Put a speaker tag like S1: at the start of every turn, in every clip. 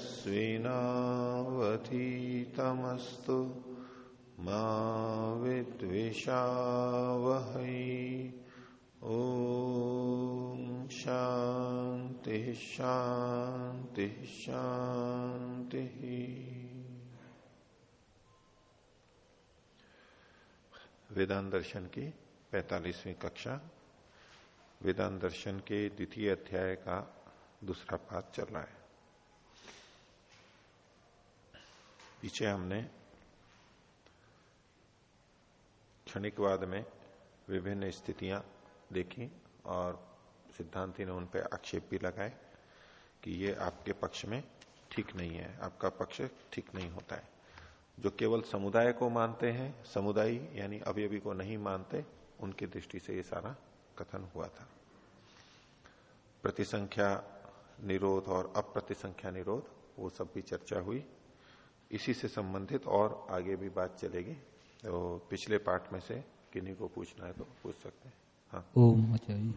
S1: तेजस्विनावधीतमस्तु मा ओ शांति शांति शांति वेदांत दर्शन की पैतालीसवीं कक्षा, वेदांत दर्शन के द्वितीय अध्याय का दूसरा पाठ चल रहा है। पीछे हमने क्षणिकवाद में विभिन्न स्थितियाँ देखी और सिद्धांति ने उन पर आक्षेप भी लगाए कि ये आपके पक्ष में ठीक नहीं है, आपका पक्ष ठीक नहीं होता है। जो केवल समुदाय को मानते हैं, समुदाय यानी अवयवी को नहीं मानते, उनकी दृष्टि से ये सारा कथन हुआ था। प्रतिसंख्या निरोध और अप्रतिसंख्या निरोध, वो सब भी चर्चा हुई। इसी से संबंधित और आगे भी बात चलेगी। तो पिछले पार्ट में से किन्हीं को पूछना है तो पूछ सकते हैं। हाँ।
S2: ओम आचार्य।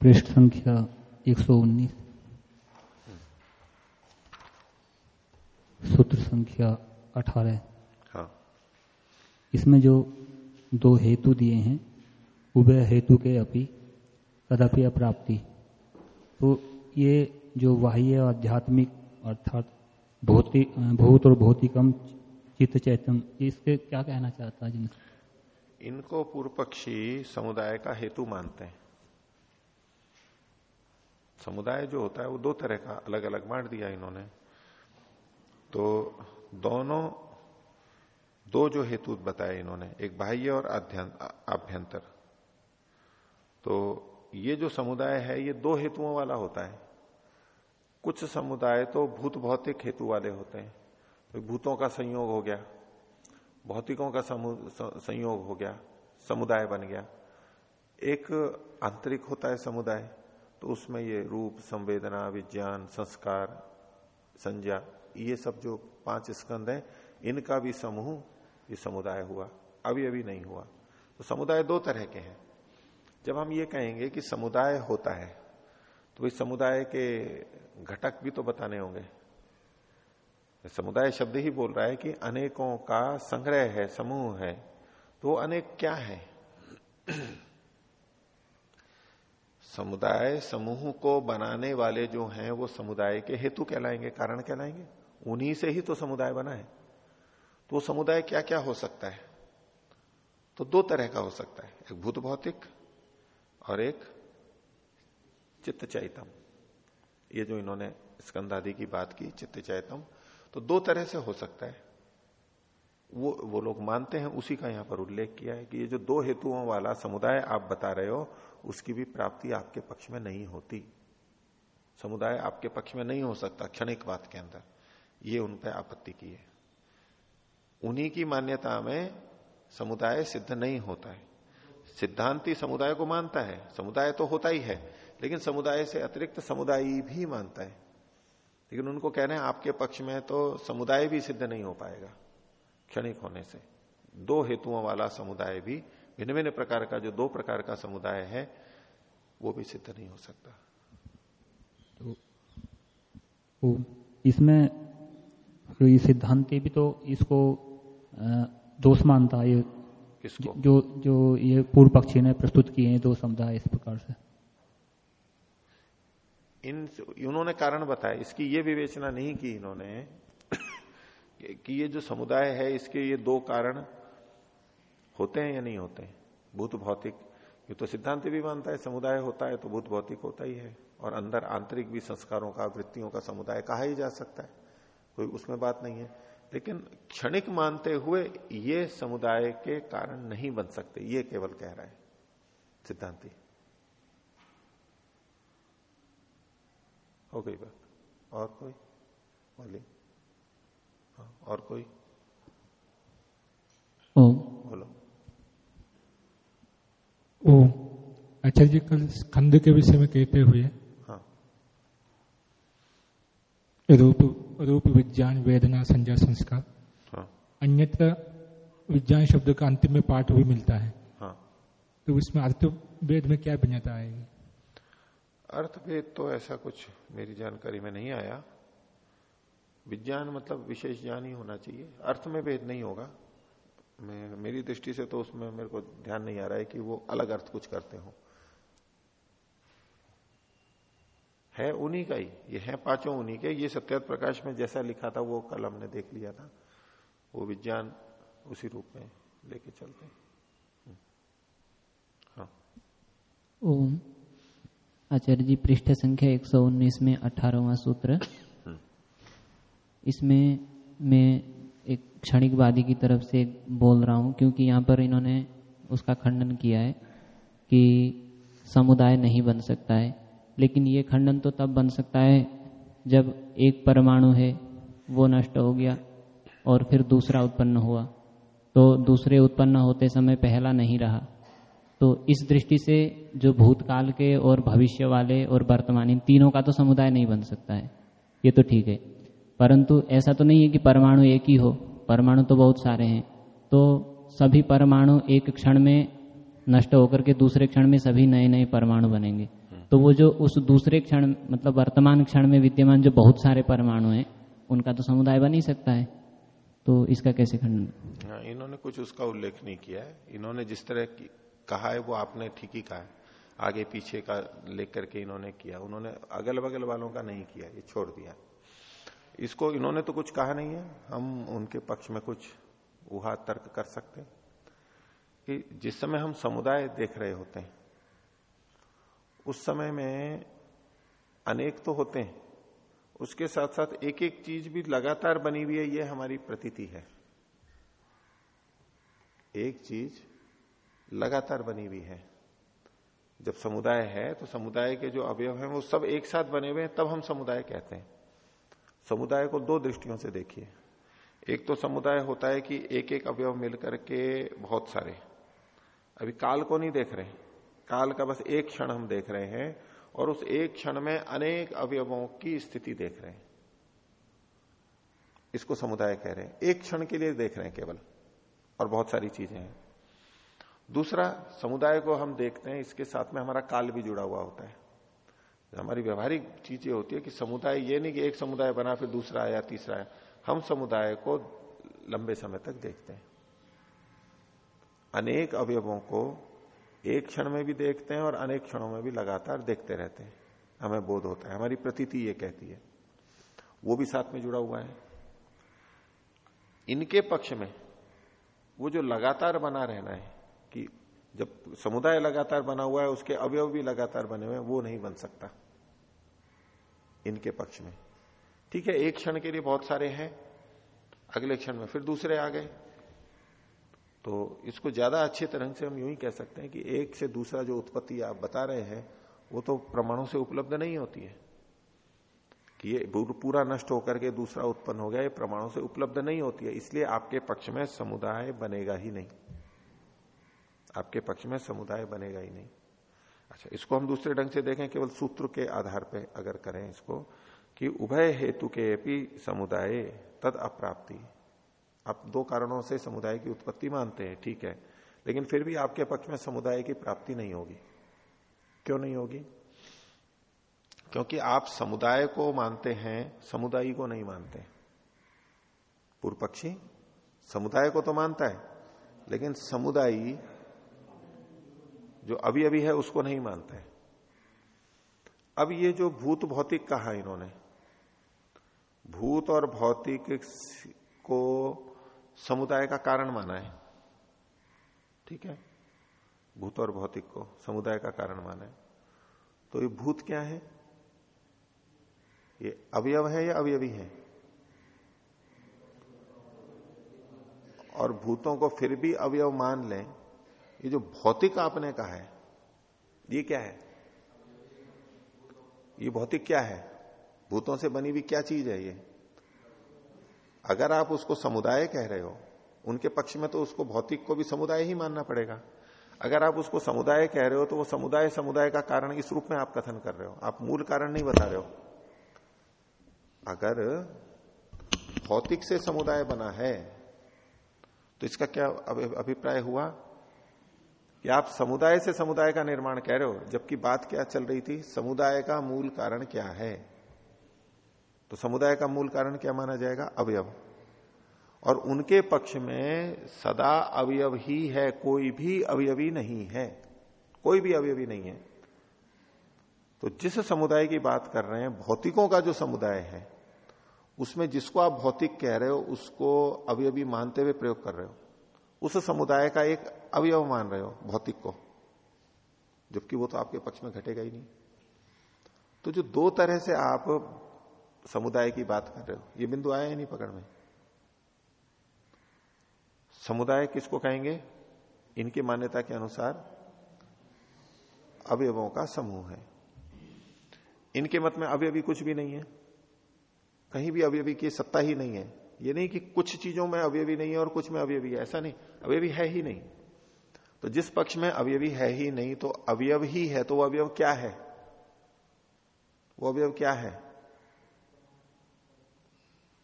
S2: पृष्ठ संख्या 119 सूत्र संख्या 18
S1: हाँ।
S2: इसमें जो दो हेतु दिए हैं उभय हेतु के अपि कदापि अप्राप्ति। तो ये जो बाह्य आध्यात्मिक अर्थात भौतिक भूत और भौतिकम चित्त चैतम। इसके क्या कहना चाहता है
S1: इनको पूर्व पक्षी समुदाय का हेतु मानते हैं। समुदाय जो होता है, वो दो तरह का अलग अलग बांट दिया इन्होंने। तो दोनों, दो जो हेतु बताए इन्होंने, एक बाह्य और आभ्यंतर तो ये जो समुदाय है, ये दो हेतुओं वाला होता है। कुछ समुदाय तो भूत भौतिक हेतु वाले होते हैं। तो भूतों का संयोग हो गया, भौतिकों का संयोग हो गया, समुदाय बन गया। एक आंतरिक होता है समुदाय तो उसमें ये रूप, संवेदना, विज्ञान, संस्कार, संज्ञा, ये सब जो पाँच स्कंद है, इनका भी समूह, ये समुदाय हुआ, अभी अभी नहीं हुआ। तो समुदाय दो तरह के हैं। जब हम ये कहेंगे कि समुदाय होता है तो इस समुदाय के घटक भी तो बताने होंगे। समुदाय शब्द ही बोल रहा है कि अनेकों का संग्रह है, समूह है। तो अनेक क्या है? समुदाय समूह को बनाने वाले जो हैं, वो समुदाय के हेतु कहलाएँगे, कारण कहलाएँगे। उन्हीं से ही तो समुदाय बना है। तो समुदाय क्या क्या हो सकता है? तो दो तरह का हो सकता है। एक भूत भौतिक और एक चित्त चैतम। ये जो इन्होंने स्कंदादि की बात की, चित्त चैतम तो दो तरह से हो सकता है। वो वो लोग मानते हैं, उसी का यहाँ पर उल्लेख किया है कि ये जो दो हेतुओं वाला समुदाय आप बता रहे हो, उसकी भी प्राप्ति आपके पक्ष में नहीं होती। समुदाय आपके पक्ष में नहीं हो सकता क्षणिक बात के अंदर। ये उन पर आपत्ति की है। उन्हीं की मान्यता में समुदाय सिद्ध नहीं होता है। सिद्धांति समुदाय को मानता है। समुदाय तो होता ही है। लेकिन समुदाय से अतिरिक्त समुदाय भी मानता है। लेकिन उनको कह रहे हैं आपके पक्ष में तो समुदाय भी सिद्ध नहीं हो पाएगा क्षणिक होने से। दो हेतुओं वाला समुदाय भी भिन्न भिन्न प्रकार का जो दो प्रकार का समुदाय है वो भी सिद्ध नहीं हो सकता।
S2: तो इसमें ये सिद्धांति भी तो इसको दोष मानता है। ये
S1: किसको?
S2: जो जो ये पूर्व पक्षी ने प्रस्तुत किए हैं दो समुदाय इस प्रकार से।
S1: इन इन्होंने कारण बताया, इसकी ये विवेचना नहीं की इन्होंने कि ये जो समुदाय है, इसके ये दो कारण होते हैं या नहीं होते हैं? भूत भौतिक, ये तो सिद्धांत भी मानता है, समुदाय होता है तो भूत भौतिक होता ही है। और अंदर आंतरिक भी संस्कारों का, वृत्तियों का समुदाय कहा ही जा सकता है, कोई उसमें बात नहीं है। लेकिन क्षणिक मानते हुए ये समुदाय के कारण नहीं बन सकते, ये केवल कह रहा है सिद्धांति। हो गई बात। और कोई? बोलिए। हाँ, और कोई?
S2: ओम।
S1: बोलो।
S3: ओ आचार्य जी कल स्कंद के विषय में कहते हुए
S1: हाँ।
S3: रूप रूप विज्ञान वेदना संज्ञा संस्कार।
S1: हाँ।
S3: अन्यत्र विज्ञान शब्द का अंतिम में पाठ भी मिलता है।
S1: हाँ।
S3: तो इसमें अर्थ वेद में क्या भिन्नता आएगी?
S1: अर्थभेद तो ऐसा कुछ मेरी जानकारी में नहीं आया। विज्ञान मतलब विशेष ज्ञान ही होना चाहिए। अर्थ में भेद नहीं होगा। मैं, मेरी दृष्टि से तो उसमें मेरे को ध्यान नहीं आ रहा है कि वो अलग अर्थ कुछ करते हो। है उन्हीं का ही। ये है पाँचों उन्हीं के। ये सत्यात प्रकाश में जैसा लिखा था, वो कल हमने देख लिया था। वो विज्ञान उसी रूप में लेके चलते हैं। हाँ।
S4: ओम। आचार्य जी पृष्ठ संख्या 119 में अठारहवा सूत्र। इसमें मैं एक क्षणिकवादी की तरफ़ से बोल रहा हूँ क्योंकि यहाँ पर इन्होंने उसका खंडन किया है कि समुदाय नहीं बन सकता है। लेकिन ये खंडन तो तब बन सकता है जब एक परमाणु है वो नष्ट हो गया और फिर दूसरा उत्पन्न हुआ। तो दूसरे उत्पन्न होते समय पहला नहीं रहा। तो इस दृष्टि से जो भूतकाल के और भविष्य वाले और वर्तमान इन तीनों का तो समुदाय नहीं बन सकता है। ये तो ठीक है। परंतु ऐसा तो नहीं है कि परमाणु एक ही हो। परमाणु तो बहुत सारे हैं। तो सभी परमाणु एक क्षण में नष्ट होकर के दूसरे क्षण में सभी नए नए परमाणु बनेंगे। तो वो जो उस दूसरे क्षण मतलब वर्तमान क्षण में विद्यमान जो बहुत सारे परमाणु हैं, उनका तो समुदाय बन ही सकता है। तो इसका कैसे खंडन?
S1: हाँ इन्होंने कुछ उसका उल्लेख नहीं किया है। इन्होंने जिस तरह की कहा है, वो आपने ठीक ही कहा है। आगे पीछे का लेकर के इन्होंने किया। उन्होंने अगल बगल वालों का नहीं किया, ये छोड़ दिया। इसको इन्होंने तो कुछ कहा नहीं है। हम उनके पक्ष में कुछ उहा तर्क कर सकते हैं कि जिस समय हम समुदाय देख रहे होते हैं, उस समय में अनेक तो होते हैं। उसके साथ साथ एक एक चीज़ भी लगातार बनी हुई है, ये हमारी प्रतीति है। एक चीज़ लगातार बनी हुई है। जब समुदाय है तो समुदाय के जो अवयव हैं, वो सब एक साथ बने हुए हैं, तब हम समुदाय कहते हैं। समुदाय को दो दृष्टियों से देखिए। एक तो समुदाय होता है कि एक एक अवयव मिलकर के बहुत सारे। अभी काल को नहीं देख रहे काल का बस एक क्षण हम देख रहे हैं और उस एक क्षण में अनेक अवयवों की स्थिति देख रहे हैं। इसको समुदाय कह रहे हैं। एक क्षण के लिए देख रहे हैं केवल और बहुत सारी चीज़ें हैं। दूसरा समुदाय को हम देखते हैं, इसके साथ में हमारा काल भी जुड़ा हुआ होता है। हमारी व्यवहारिक चीज़ें होती है कि समुदाय, ये नहीं कि एक समुदाय बना, फिर दूसरा आया, तीसरा आया। हम समुदाय को लंबे समय तक देखते हैं। अनेक अवयवों को एक क्षण में भी देखते हैं और अनेक क्षणों में भी लगातार देखते रहते हैं। हमें बोध होता है, हमारी प्रतीति ये कहती है। वो भी साथ में जुड़ा हुआ है। इनके पक्ष में वो जो लगातार बना रहना है जब समुदाय लगातार बना हुआ है, उसके अवयव भी लगातार बने हुए हैं, वो नहीं बन सकता। इनके पक्ष में। ठीक है, एक क्षण के लिए बहुत सारे हैं, अगले क्षण में फिर दूसरे आ गए। तो इसको ज़्यादा अच्छे तरह से हम यूँ ही कह सकते हैं कि एक से दूसरा जो उत्पत्ति आप बता रहे हैं, वो तो प्रमाणों से उपलब्ध नहीं होती है। कि ये पूरा नष्ट होकर के दूसरा उत्पन्न हो गया, ये प्रमाणों से उपलब्ध नहीं होती है। इसलिए आपके पक्ष में समुदाय बनेगा ही नहीं। आपके पक्ष में समुदाय बनेगा ही नहीं। अच्छा इसको हम दूसरे ढंग से देखें, केवल सूत्र के आधार पर अगर करें इसको, कि उभय हेतु के भी समुदाय तद अप्राप्ति। आप दो कारणों से समुदाय की उत्पत्ति मानते हैं, ठीक है, लेकिन फिर भी आपके पक्ष में समुदाय की प्राप्ति नहीं होगी। क्यों नहीं होगी? क्योंकि आप समुदाय को मानते हैं, समुदाय को नहीं मानते। पूर्व पक्षी समुदाय को तो मानता है, लेकिन समुदायी जो अभी अभी है, उसको नहीं मानता है। अब ये जो भूत भौतिक कहा इन्होंने, भूत और भौतिक को समुदाय का कारण माना है। ठीक है? भूत और भौतिक को समुदाय का कारण माना है। तो ये भूत क्या है? ये अवयव है या अवयवी है? और भूतों को फिर भी अवयव मान लें ये जो भौतिक आपने कहा है, ये क्या है? ये भौतिक क्या है? भूतों से बनी हुई क्या चीज़ है ये? अगर आप उसको समुदाय कह रहे हो, उनके पक्ष में तो उसको भौतिक को भी समुदाय ही मानना पड़ेगा। अगर आप उसको समुदाय कह रहे हो तो वो समुदाय समुदाय का कारण इस रूप में आप कथन कर रहे हो। आप मूल कारण नहीं बता रहे हो। अगर भौतिक से समुदाय बना है तो इसका क्या अभिप्राय हुआ? कि आप समुदाय से समुदाय का निर्माण कह रहे हो, जबकि बात क्या चल रही थी? समुदाय का मूल कारण क्या है? तो समुदाय का मूल कारण क्या माना जाएगा? अवयव। और उनके पक्ष में सदा अवयव ही है, कोई भी अवयवी नहीं है। कोई भी अवयवी नहीं है। तो जिस समुदाय की बात कर रहे हैं, भौतिकों का जो समुदाय है, उसमें जिसको आप भौतिक कह रहे हो, उसको अवयवी मानते हुए प्रयोग कर रहे हो। उस समुदाय का एक अवयव मान रहे हो भौतिक को। जबकि वो तो आपके पक्ष में घटेगा ही नहीं। तो जो दो तरह से आप समुदाय की बात कर रहे हो, ये बिंदु आया है नहीं पकड़ में। समुदाय किसको कहेंगे? इनकी मान्यता के अनुसार अवयवों का समूह है। इनके मत में अवयवी कुछ भी नहीं है। कहीं भी अवयवी की सत्ता ही नहीं है। ये नहीं कि कुछ चीज़ों में अवयवी नहीं है और कुछ में अवयवी है, ऐसा नहीं। अवयवी है ही नहीं। तो जिस पक्ष में अवयवी है ही नहीं तो अवयव ही है तो वो अवयव क्या है? वो अवयव क्या है?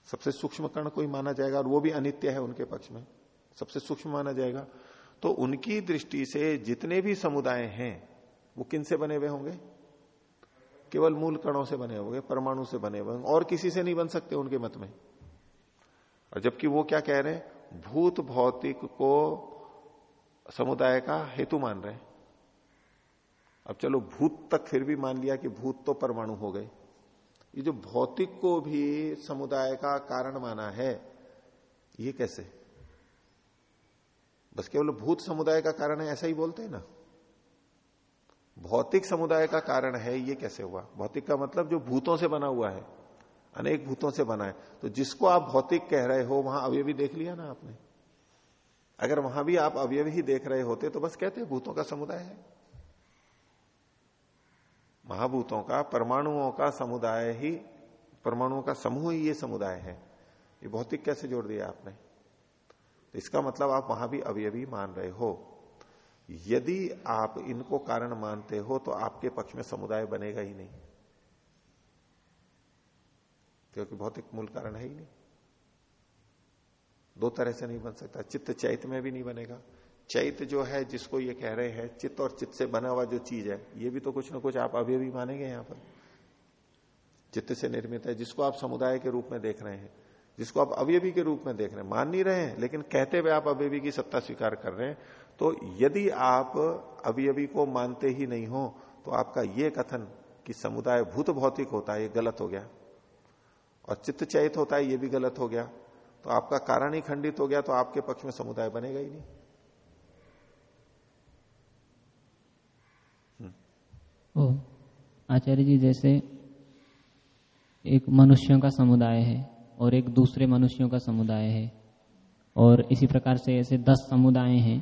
S1: सबसे सूक्ष्म कण कोई माना जाएगा, और वो भी अनित्य है उनके पक्ष में। सबसे सूक्ष्म माना जाएगा। तो उनकी दृष्टि से जितने भी समुदाय हैं, वो किन से बने हुए होंगे? केवल मूल कणों से बने होंगे, परमाणु से बने हुए और किसी से नहीं बन सकते उनके मत में। और जबकि वो क्या कह रहे हैं? भूत भौतिक को समुदाय का हेतु मान रहे हैं। अब चलो भूत तक फिर भी मान लिया कि भूत तो परमाणु हो गए। ये जो भौतिक को भी समुदाय का कारण माना है, ये कैसे? बस केवल भूत समुदाय का कारण है, ऐसा ही बोलते हैं ना। भौतिक समुदाय का कारण है, ये कैसे हुआ? भौतिक का मतलब जो भूतों से बना हुआ है। अनेक भूतों से बना है। तो जिसको आप भौतिक कह रहे हो, वहाँ अवयवी देख लिया ना आपने? अगर वहाँ भी आप अवयव ही देख रहे होते तो बस कहते भूतों का समुदाय है। महाभूतों का, परमाणुओं का समुदाय ही, परमाणुओं का समूह ही ये समुदाय है। ये भौतिक कैसे जोड़ दिया आपने? तो इसका मतलब आप वहाँ भी अवयवी मान रहे हो। यदि आप इनको कारण मानते हो तो आपके पक्ष में समुदाय बनेगा ही नहीं। क्योंकि भौतिक मूल कारण है ही नहीं। दो तरह से नहीं बन सकता। चित्त चैत में भी नहीं बनेगा। चैत जो है, जिसको ये कह रहे हैं, चित्त और चित्त से बना हुआ जो चीज़ है, ये भी तो कुछ ना कुछ आप अभी भी मानेंगे यहाँ पर। चित्त से निर्मित है, जिसको आप समुदाय के रूप में देख रहे हैं, जिसको आप अवयवी के रूप में देख रहे हैं, मान नहीं रहे हैं, लेकिन कहते हुए आप अवयवी की सत्ता स्वीकार कर रहे हैं तो यदि आप अवयवी को मानते ही नहीं हो तो आपका ये कथन कि समुदाय भूत भौतिक होता है, ये गलत हो गया। और चित्त चैत होता है, ये भी गलत हो गया। तो आपका कारण ही खंडित हो गया तो आपके पक्ष में समुदाय बनेगा ही नहीं।
S4: ओ आचार्य जी जैसे एक मनुष्यों का समुदाय है और एक दूसरे मनुष्यों का समुदाय है और इसी प्रकार से ऐसे दस समुदाय हैं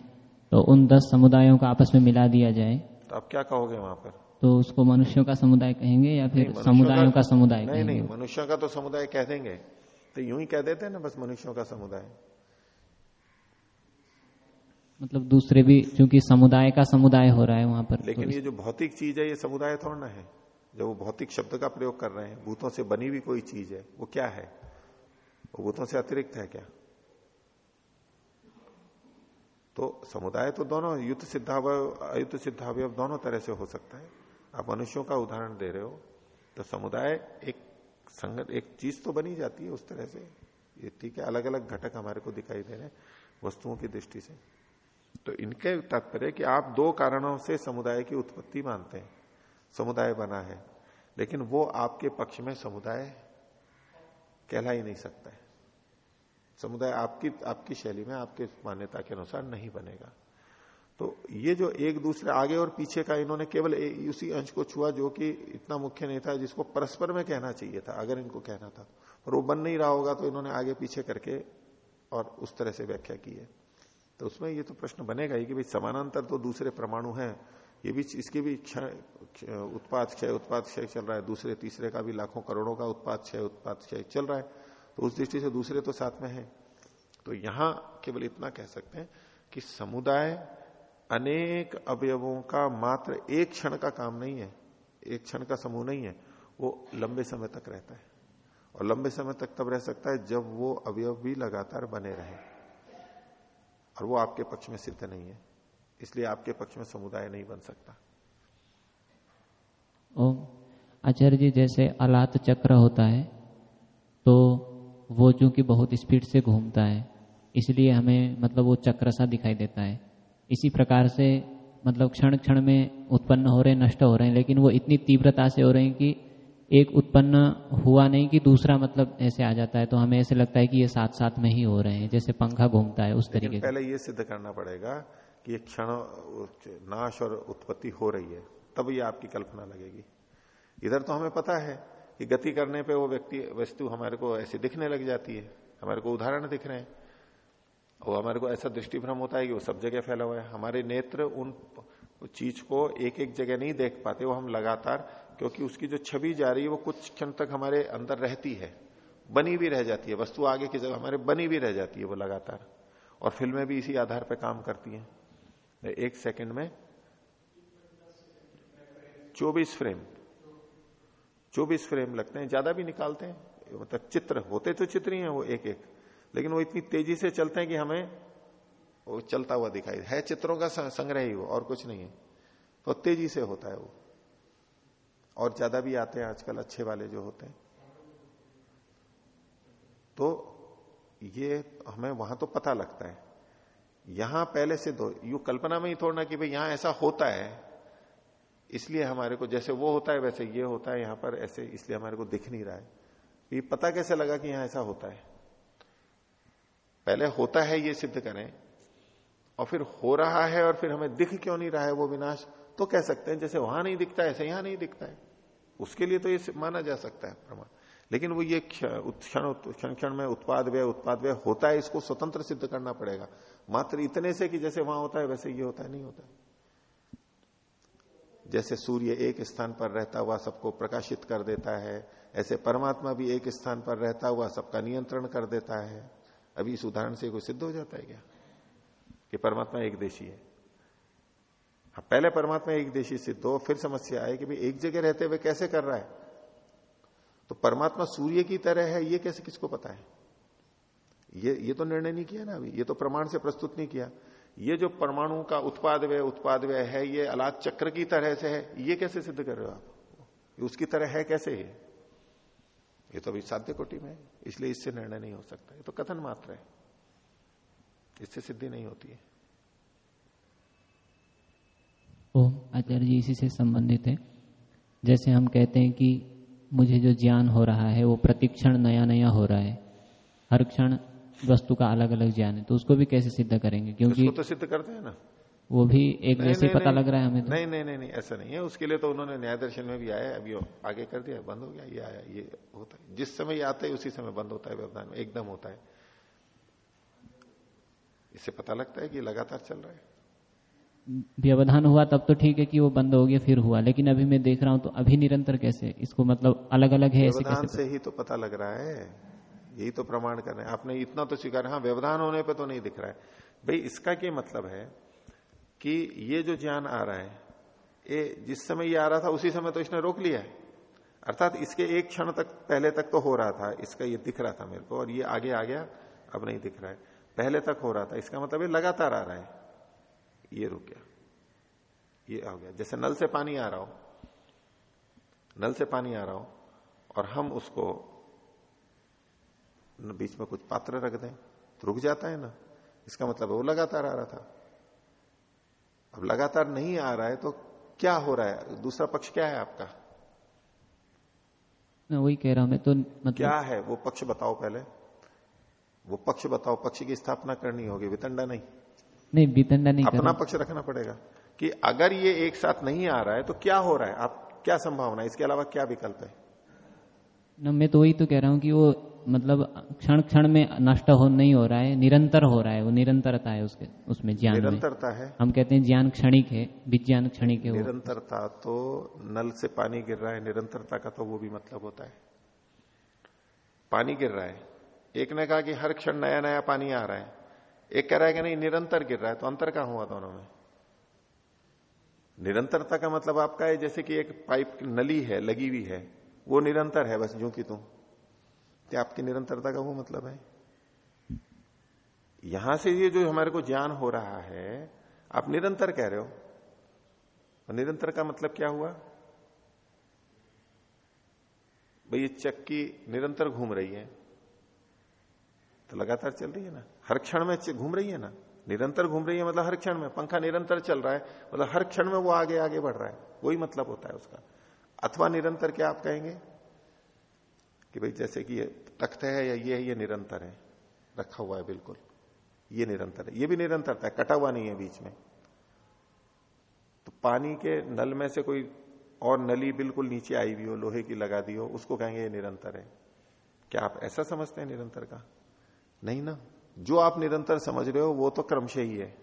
S4: तो उन दस समुदायों को आपस में मिला दिया जाए।
S1: तो आप क्या कहोगे वहाँ पर?
S4: तो उसको मनुष्यों का समुदाय कहेंगे या फिर समुदायों का, समुदाय
S1: नहीं नहीं मनुष्यों का तो समुदाय कह देंगे। तो यूँ ही कह देते हैं ना बस मनुष्यों का समुदाय।
S4: मतलब दूसरे भी क्योंकि समुदाय का समुदाय हो रहा है वहाँ पर
S1: लेकिन तो ये जो भौतिक चीज़ है ये समुदाय थोड़ा ना है। जब वो भौतिक शब्द का प्रयोग कर रहे हैं भूतों से बनी हुई कोई चीज़ है वो क्या है? वो भूतों से अतिरिक्त है क्या? तो समुदाय तो दोनों युद्ध सिद्धावय अयुद्ध सिद्धावय दोनों तरह से हो सकता है। आप मनुष्यों का उदाहरण दे रहे हो तो समुदाय एक संगत, एक चीज़ तो बनी जाती है उस तरह से। ये ठीक है अलग अलग घटक हमारे को दिखाई दे रहे हैं, वस्तुओं की दृष्टि से। तो इनके तात्पर्य कि आप दो कारणों से समुदाय की उत्पत्ति मानते हैं। समुदाय बना है, लेकिन वो आपके पक्ष में समुदाय कहला ही नहीं सकता है। समुदाय आपकी आपकी शैली में, आपके मान्यता के अनुसार नहीं बनेगा। तो ये जो एक दूसरे आगे और पीछे का इन्होंने केवल उसी अंश को छुआ जो कि इतना मुख्य नहीं था, जिसको परस्पर में कहना चाहिए था, अगर इनको कहना था। और वो बन नहीं रहा होगा तो इन्होंने आगे पीछे करके और उस तरह से व्याख्या की है। तो उसमें ये तो प्रश्न बनेगा ही कि भाई समानांतर तो दूसरे परमाणु हैं, ये भी इसके भी क्षय, उत्पाद क्षय उत्पाद, क्षय चल रहा है। दूसरे, तीसरे का भी लाखों करोड़ों का उत्पाद, क्षय उत्पाद, क्षय चल रहा है। तो उस दृष्टि से दूसरे तो साथ में है। तो यहाँ केवल इतना कह सकते हैं कि समुदाय अनेक अवयवों का मात्र एक क्षण का काम नहीं है, एक क्षण का समूह नहीं है, वो लंबे समय तक रहता है। और लंबे समय तक तब रह सकता है जब वो अवयव भी लगातार बने रहे। और वो आपके पक्ष में सिद्ध नहीं है, इसलिए आपके पक्ष में समुदाय नहीं बन सकता।
S4: ओ आचार्य जी, जैसे अलात चक्र होता है तो वो चूँकि बहुत स्पीड से घूमता है, इसलिए हमें मतलब वो चक्र सा दिखाई देता है। इसी प्रकार से मतलब क्षण क्षण में उत्पन्न हो रहे नष्ट हो रहे हैं लेकिन वो इतनी तीव्रता से हो रहे हैं कि एक उत्पन्न हुआ नहीं कि दूसरा मतलब ऐसे आ जाता है। तो हमें ऐसे लगता है कि ये साथ साथ में ही हो रहे हैं जैसे पंखा घूमता है उस तरीके
S1: पहले ये सिद्ध करना पड़ेगा कि ये क्षण नाश और उत्पत्ति हो रही है तब ये आपकी कल्पना लगेगी। इधर तो हमें पता है कि गति करने पे वो व्यक्ति वस्तु हमारे को ऐसी दिखने लग जाती है हमारे को उदाहरण दिख रहे हैं। और हमारे को ऐसा दृष्टिभ्रम होता है कि वो सब जगह फैला हुआ है। हमारे नेत्र उन चीज़ को एक एक जगह नहीं देख पाते, वो हम लगातार, क्योंकि उसकी जो छवि जा रही है, वो कुछ क्षण तक हमारे अंदर रहती है। बनी भी रह जाती है, वस्तु आगे की जगह हमारे बनी भी रह जाती है वो लगातार। और फ़िल्में भी इसी आधार पर काम करती हैं। एक सेकंड में। 24 फ्रेम। 24 फ्रेम लगते हैं, ज़्यादा भी निकालते हैं मतलब चित्र, होते तो चित्र ही हैं वो एक एक लेकिन वो इतनी तेज़ी से चलते हैं कि हमें वो चलता हुआ दिखाई है चित्रों का संग्रह ही वो, और कुछ नहीं है। तो तेज़ी से होता है वो। और ज़्यादा भी आते हैं आजकल अच्छे वाले जो होते हैं। तो ये हमें वहाँ तो पता लगता है। यहाँ पहले से दो, यू कल्पना में ही थोड़ना कि भाई यहाँ ऐसा होता है, इसलिए हमारे को जैसे वो होता है, वैसे ये होता है, यहाँ पर ऐसे इसलिए हमारे को दिख नहीं रहा है। ये पता कैसे लगा कि यहाँ ऐसा होता है? पहले होता है ये सिद्ध करें, और फिर हो रहा है और फिर हमें दिख क्यों नहीं रहा है वो विनाश तो कह सकते हैं जैसे वहाँ नहीं दिखता है ऐसे यहाँ नहीं दिखता है। उसके लिए तो ये माना जा सकता है प्रमाण। लेकिन वो ये क्षण क्षण क्षण में उत्पाद व्यय उत्पाद व्यय होता है, इसको स्वतंत्र सिद्ध करना पड़ेगा। मात्र इतने से कि जैसे वहाँ होता है, वैसे ये होता है, नहीं होता। है जैसे सूर्य एक स्थान पर रहता हुआ सबको प्रकाशित कर देता है, ऐसे परमात्मा भी एक स्थान पर रहता हुआ सबका नियंत्रण कर देता है। अभी इस उदाहरण से कोई सिद्ध हो जाता है क्या? कि परमात्मा एक देशी है। हाँ पहले परमात्मा एक देशी सिद्ध हो, फिर समस्या आए कि भाई एक जगह रहते हुए कैसे कर रहा है? तो परमात्मा सूर्य की तरह है, ये कैसे किसको पता है? ये ये तो निर्णय नहीं किया ना अभी, ये तो प्रमाण से प्रस्तुत नहीं किया। ये जो परमाणु का उत्पाद व्यय उत्पाद व्यय है, ये अलाद चक्र की तरह से है, ये कैसे सिद्ध कर रहे हो आप? उसकी तरह है कैसे ये? ये तो अभी साध्य कोटि में है इसलिए इससे निर्णय नहीं हो सकता। ये तो कथन मात्र है। इससे सिद्धि नहीं होती है।
S4: ओ आचार्य जी इसी से संबंधित है। जैसे हम कहते हैं कि मुझे जो ज्ञान हो रहा है वो प्रतिक्षण नया नया हो रहा है। हर क्षण वस्तु का अलग अलग ज्ञान है तो उसको भी कैसे सिद्ध करेंगे? क्योंकि
S1: तो सिद्ध करते हैं ना।
S4: वो भी एक जैसे पता लग रहा है हमें तो।
S1: नहीं नहीं नहीं नहीं ऐसा नहीं है। उसके लिए तो उन्होंने न्याय दर्शन में भी आया अभी आगे कर दिया बंद हो गया ये आया ये होता है। जिस समय ये आता है उसी समय बंद होता है व्यवधान में एकदम होता है। इससे पता लगता है कि लगातार चल रहा है।
S4: व्यवधान हुआ तब तो ठीक है कि वो बंद हो गया फिर हुआ। लेकिन अभी मैं देख रहा हूँ तो अभी निरंतर कैसे? इसको मतलब अलग अलग है ऐसे कैसे?
S1: से ही तो पता लग रहा है। यही तो प्रमाण कर रहे हैं। आपने इतना तो स्वीकार हाँ व्यवधान होने पे तो नहीं दिख रहा है। भाई इसका क्या मतलब है? कि ये जो ज्ञान आ रहा है, ये जिस समय ये आ रहा था, उसी समय तो इसने रोक लिया है। अर्थात इसके एक क्षण तक, पहले तक तो हो रहा था, इसका ये दिख रहा था मेरे को, और ये आगे आ गया, अब नहीं दिख रहा है। पहले तक हो रहा था, इसका मतलब ये लगातार आ रहा है। ये रुक गया, ये आ गया। जैसे नल से पानी आ रहा हो, नल से पानी आ रहा हो, और हम उसको बीच में कुछ पात्र रख दें तो रुक जाता है ना। इसका मतलब वो लगातार आ रहा था। अब लगातार नहीं आ रहा है तो क्या हो रहा है? दूसरा पक्ष क्या है आपका?
S4: मैं वही कह रहा हूँ मैं तो मतलब
S1: क्या है? वो पक्ष बताओ पहले। वो पक्ष बताओ पक्ष की स्थापना करनी होगी वितंडा नहीं।
S4: नहीं वितंडा नहीं
S1: अपना पक्ष रखना पड़ेगा कि अगर ये एक साथ नहीं आ रहा है तो क्या हो रहा है? आप क्या संभावना है? इसके अलावा क्या विकल्प है?
S4: न मैं तो वही तो कह रहा हूँ कि वो मतलब क्षण क्षण में नष्ट हो नहीं हो रहा है निरंतर हो रहा है वो निरंतरता है उसके उसमें ज्ञान
S1: निरंतरता है।
S4: हम कहते हैं ज्ञान क्षणिक है विज्ञान क्षणिक है
S1: निरंतरता तो नल से पानी गिर रहा है निरंतरता का तो वो भी मतलब होता है। पानी गिर रहा है। एक ने कहा कि हर क्षण नया नया पानी आ रहा है। एक कह रहा है कि नहीं निरंतर गिर रहा है तो अंतर क्या हुआ दोनों में? निरंतरता का मतलब आपका है जैसे कि एक पाइप नली है लगी हुई है वो निरंतर है बस जो कि तुम ये आपकी निरंतरता का वो मतलब है? यहाँ से ये जो हमारे को ज्ञान हो रहा है, आप निरंतर कह रहे हो। और निरंतर का मतलब क्या हुआ? भाई ये चक्की निरंतर घूम रही है। तो लगातार चल रही है ना? हर क्षण में घूम रही है ना? निरंतर घूम रही है मतलब हर क्षण में। पंखा निरंतर चल रहा है मतलब हर क्षण में वो आगे आगे बढ़ रहा है। वही मतलब होता है उसका। अथवा निरंतर क्या आप कहेंगे? कि भाई जैसे कि तख्त है या ये है, ये निरंतर है? रखा हुआ है, बिल्कुल। ये निरंतर है। ये भी निरंतरता है कटा हुआ नहीं है बीच में। तो पानी के नल में से कोई और नली बिल्कुल नीचे आई हुई हो, लोहे की लगा दी हो, उसको कहेंगे ये निरंतर है। क्या आप ऐसा समझते हैं निरंतर का? नहीं ना। जो आप निरंतर समझ रहे हो, वो तो क्रमशः ही है।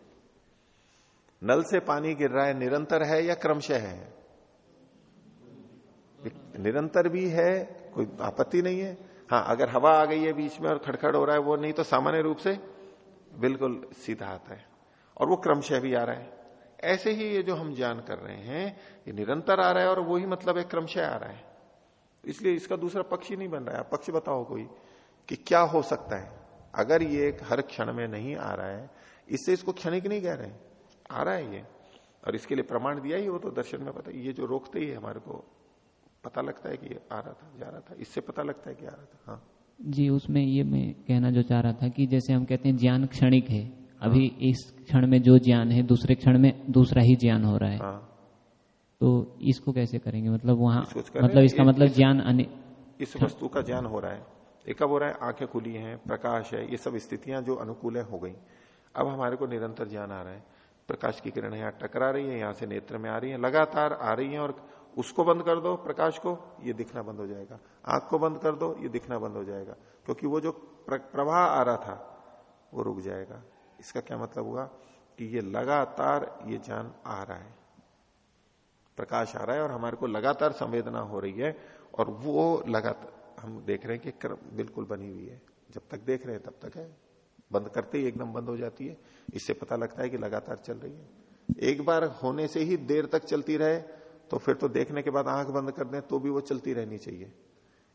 S1: नल से पानी गिर रहा है, निरंतर है या क्रमशः है? निरंतर भी है, कोई आपत्ति नहीं है। हाँ अगर हवा आ गई है बीच में और खड़खड़ हो रहा है, वो नहीं तो सामान्य रूप से बिल्कुल सीधा आता है। और वो क्रमशः भी आ रहा है। ऐसे ही ये जो हम ज्ञान कर रहे हैं, ये निरंतर आ रहा है और वही मतलब है क्रमशः आ रहा है। इसलिए इसका दूसरा पक्ष ही नहीं बन रहा है। पक्ष बताओ कोई कि क्या हो सकता है? अगर ये हर क्षण में नहीं आ रहा है, इससे इसको क्षणिक नहीं कह रहे आ रहा है ये। और इसके लिए प्रमाण दिया ही वो तो दर्शन में पता ये जो रोकते ही हमारे को पता लगता है कि आ रहा था जा रहा था। इससे पता लगता है कि आ रहा था हाँ।
S4: जी उसमें ये मैं कहना जो चाह रहा था कि जैसे हम कहते हैं ज्ञान क्षणिक है अभी हाँ। इस क्षण में जो ज्ञान है दूसरे क्षण में दूसरा ही ज्ञान हो रहा है। हाँ। तो इसको कैसे करेंगे? मतलब वहाँ मतलब इसका मतलब ज्ञान
S1: इस वस्तु का ज्ञान हो रहा है। एक कब हो रहा है आँखें खुली हैं प्रकाश है ये सब स्थितियाँ जो अनुकूल है हो गई। अब हमारे को निरंतर ज्ञान आ रहा है। प्रकाश की किरण यहाँ टकरा रही है यहाँ से नेत्र में आ रही है लगातार आ रही है और उसको बंद कर दो, प्रकाश को, ये दिखना बंद हो जाएगा। आँख को बंद कर दो, ये दिखना बंद हो जाएगा। क्योंकि वो जो प्रवाह आ रहा था, वो रुक जाएगा। इसका क्या मतलब हुआ? कि ये लगातार ये ज्ञान आ रहा है। प्रकाश आ रहा है और हमारे को लगातार संवेदना हो रही है और वो लगातार हम देख रहे हैं कि क्रम बिल्कुल बनी हुई है। जब तक देख रहे हैं, तब तक है। बंद करते ही एकदम बंद हो जाती है। इससे पता लगता है कि लगातार चल रही है। एक बार होने से ही देर तक चलती रहे तो फिर तो देखने के बाद आँख बंद कर दें तो भी वो चलती रहनी चाहिए।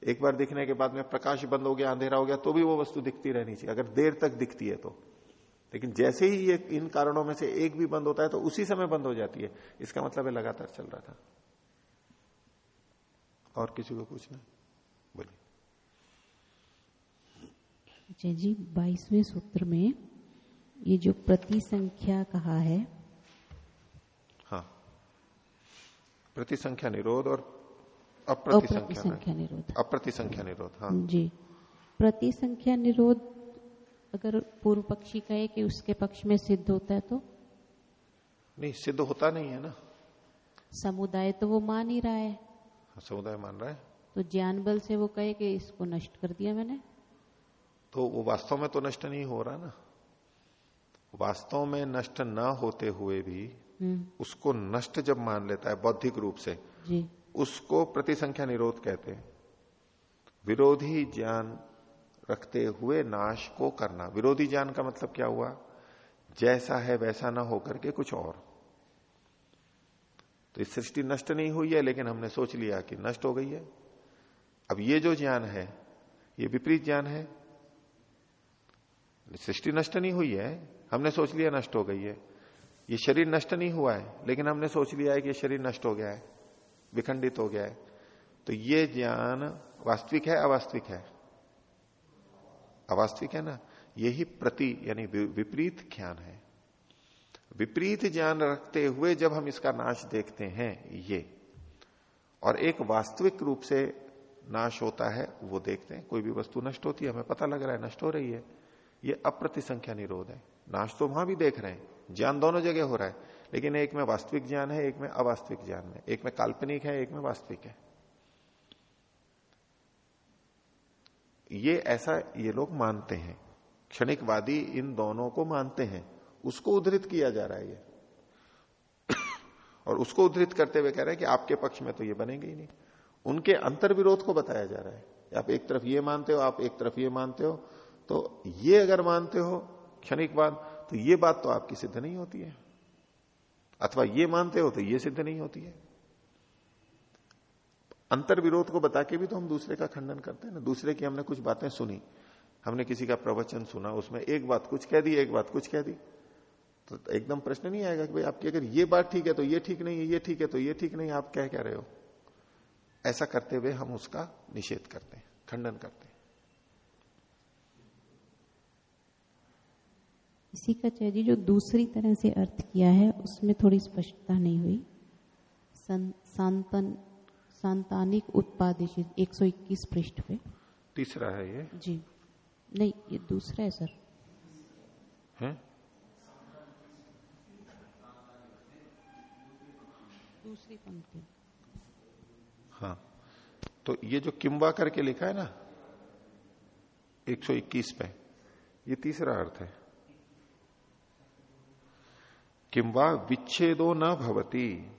S1: एक बार दिखने के बाद में प्रकाश बंद हो गया, अंधेरा हो गया तो भी वो वस्तु दिखती रहनी चाहिए, अगर देर तक दिखती है तो। लेकिन जैसे ही ये इन कारणों में से एक भी बंद होता है तो उसी समय बंद हो जाती है। इसका मतलब है लगातार चल रहा था। और किसी को पूछना?
S5: अच्छा जी, बाईसवें सूत्र में ये जो प्रति संख्या कहा हाँ
S1: प्रति संख्या निरोध और अप्रति संख्या निरोध। अप्रति संख्या निरोध हाँ।
S5: जी। प्रति संख्या निरोध अगर पूर्व पक्षी कहे कि उसके पक्ष में सिद्ध होता है तो?
S1: नहीं सिद्ध होता नहीं है ना।
S5: समुदाय तो वो मान ही रहा है।
S1: हाँ, समुदाय मान रहा है।
S5: तो ज्ञान बल से वो कहे कि इसको नष्ट कर दिया मैंने।
S1: तो वो वास्तव में तो नष्ट नहीं हो रहा ना। वास्तव में नष्ट न होते हुए भी। उसको नष्ट जब मान लेता है बौद्धिक रूप से
S5: जी।
S1: उसको प्रतिसंख्या निरोध कहते हैं। विरोधी ज्ञान रखते हुए नाश को करना। विरोधी ज्ञान का मतलब क्या हुआ? जैसा है वैसा ना होकर के कुछ और। तो इस सृष्टि नष्ट नहीं हुई है लेकिन हमने सोच लिया कि नष्ट हो गई है। अब ये जो ज्ञान है ये विपरीत ज्ञान है। सृष्टि नष्ट नहीं हुई है हमने सोच लिया नष्ट हो गई है। ये शरीर नष्ट नहीं हुआ है, लेकिन हमने सोच लिया है कि शरीर नष्ट हो गया है, विखंडित हो गया है। तो ये ज्ञान वास्तविक है, अवास्तविक है? अवास्तविक है ना? यही प्रति, यानी विपरीत ज्ञान है। विपरीत ज्ञान रखते हुए जब हम इसका नाश देखते हैं, ये, और एक वास्तविक रूप से नाश होता है, वो देखते हैं, कोई भी वस्तु नष्ट होती है, हमें पता लग रहा है नष्ट हो रही है, ये अप्रतिसंख्या निरोध है। नाश तो वहाँ भी देख रहे हैं ज्ञान दोनों जगह हो रहा है। लेकिन एक में वास्तविक ज्ञान है, एक में अवास्तविक ज्ञान है। एक में काल्पनिक है, एक में वास्तविक है। ये ऐसा ये लोग मानते हैं। क्षणिकवादी इन दोनों को मानते हैं। उसको उद्धृत किया जा रहा है ये। और उसको उद्धृत करते हुए कह रहे हैं कि आपके पक्ष में तो ये बनेंगे ही नहीं। उनके अंतर विरोध को बताया जा रहा है। आप एक तरफ़ ये मानते हो, आप एक तरफ़ ये मानते हो। तो ये अगर मानते हो क्षणिक बात तो ये बात तो आपकी सिद्ध नहीं होती है। अथवा ये मानते हो तो ये सिद्ध नहीं होती है। अंतर विरोध को बता के भी तो हम दूसरे का खंडन करते हैं ना। दूसरे की हमने कुछ बातें सुनी, हमने किसी का प्रवचन सुना, उसमें एक बात कुछ कह दी, एक बात कुछ कह दी। तो एकदम प्रश्न नहीं आएगा कि भाई आपकी अगर ये बात ठीक है तो ये ठीक नहीं है, ये ठीक है तो ये ठीक नहीं आप कह कह रहे हो? ऐसा करते हुए हम उसका निषेध करते हैं, खंडन करते हैं।
S5: इसी का चैजी जो दूसरी तरह से अर्थ किया है उसमें थोड़ी स्पष्टता नहीं हुई। सांतन सांतानिक उत्पादित 121 पृष्ठ पे।
S1: तीसरा है ये?
S5: जी। नहीं ये दूसरा है सर।
S1: है?
S5: दूसरी पंक्ति।
S1: हाँ। तो ये जो किम्बा करके लिखा है ना 121 पे ये तीसरा अर्थ है। किंवा विच्छेदो न भवती।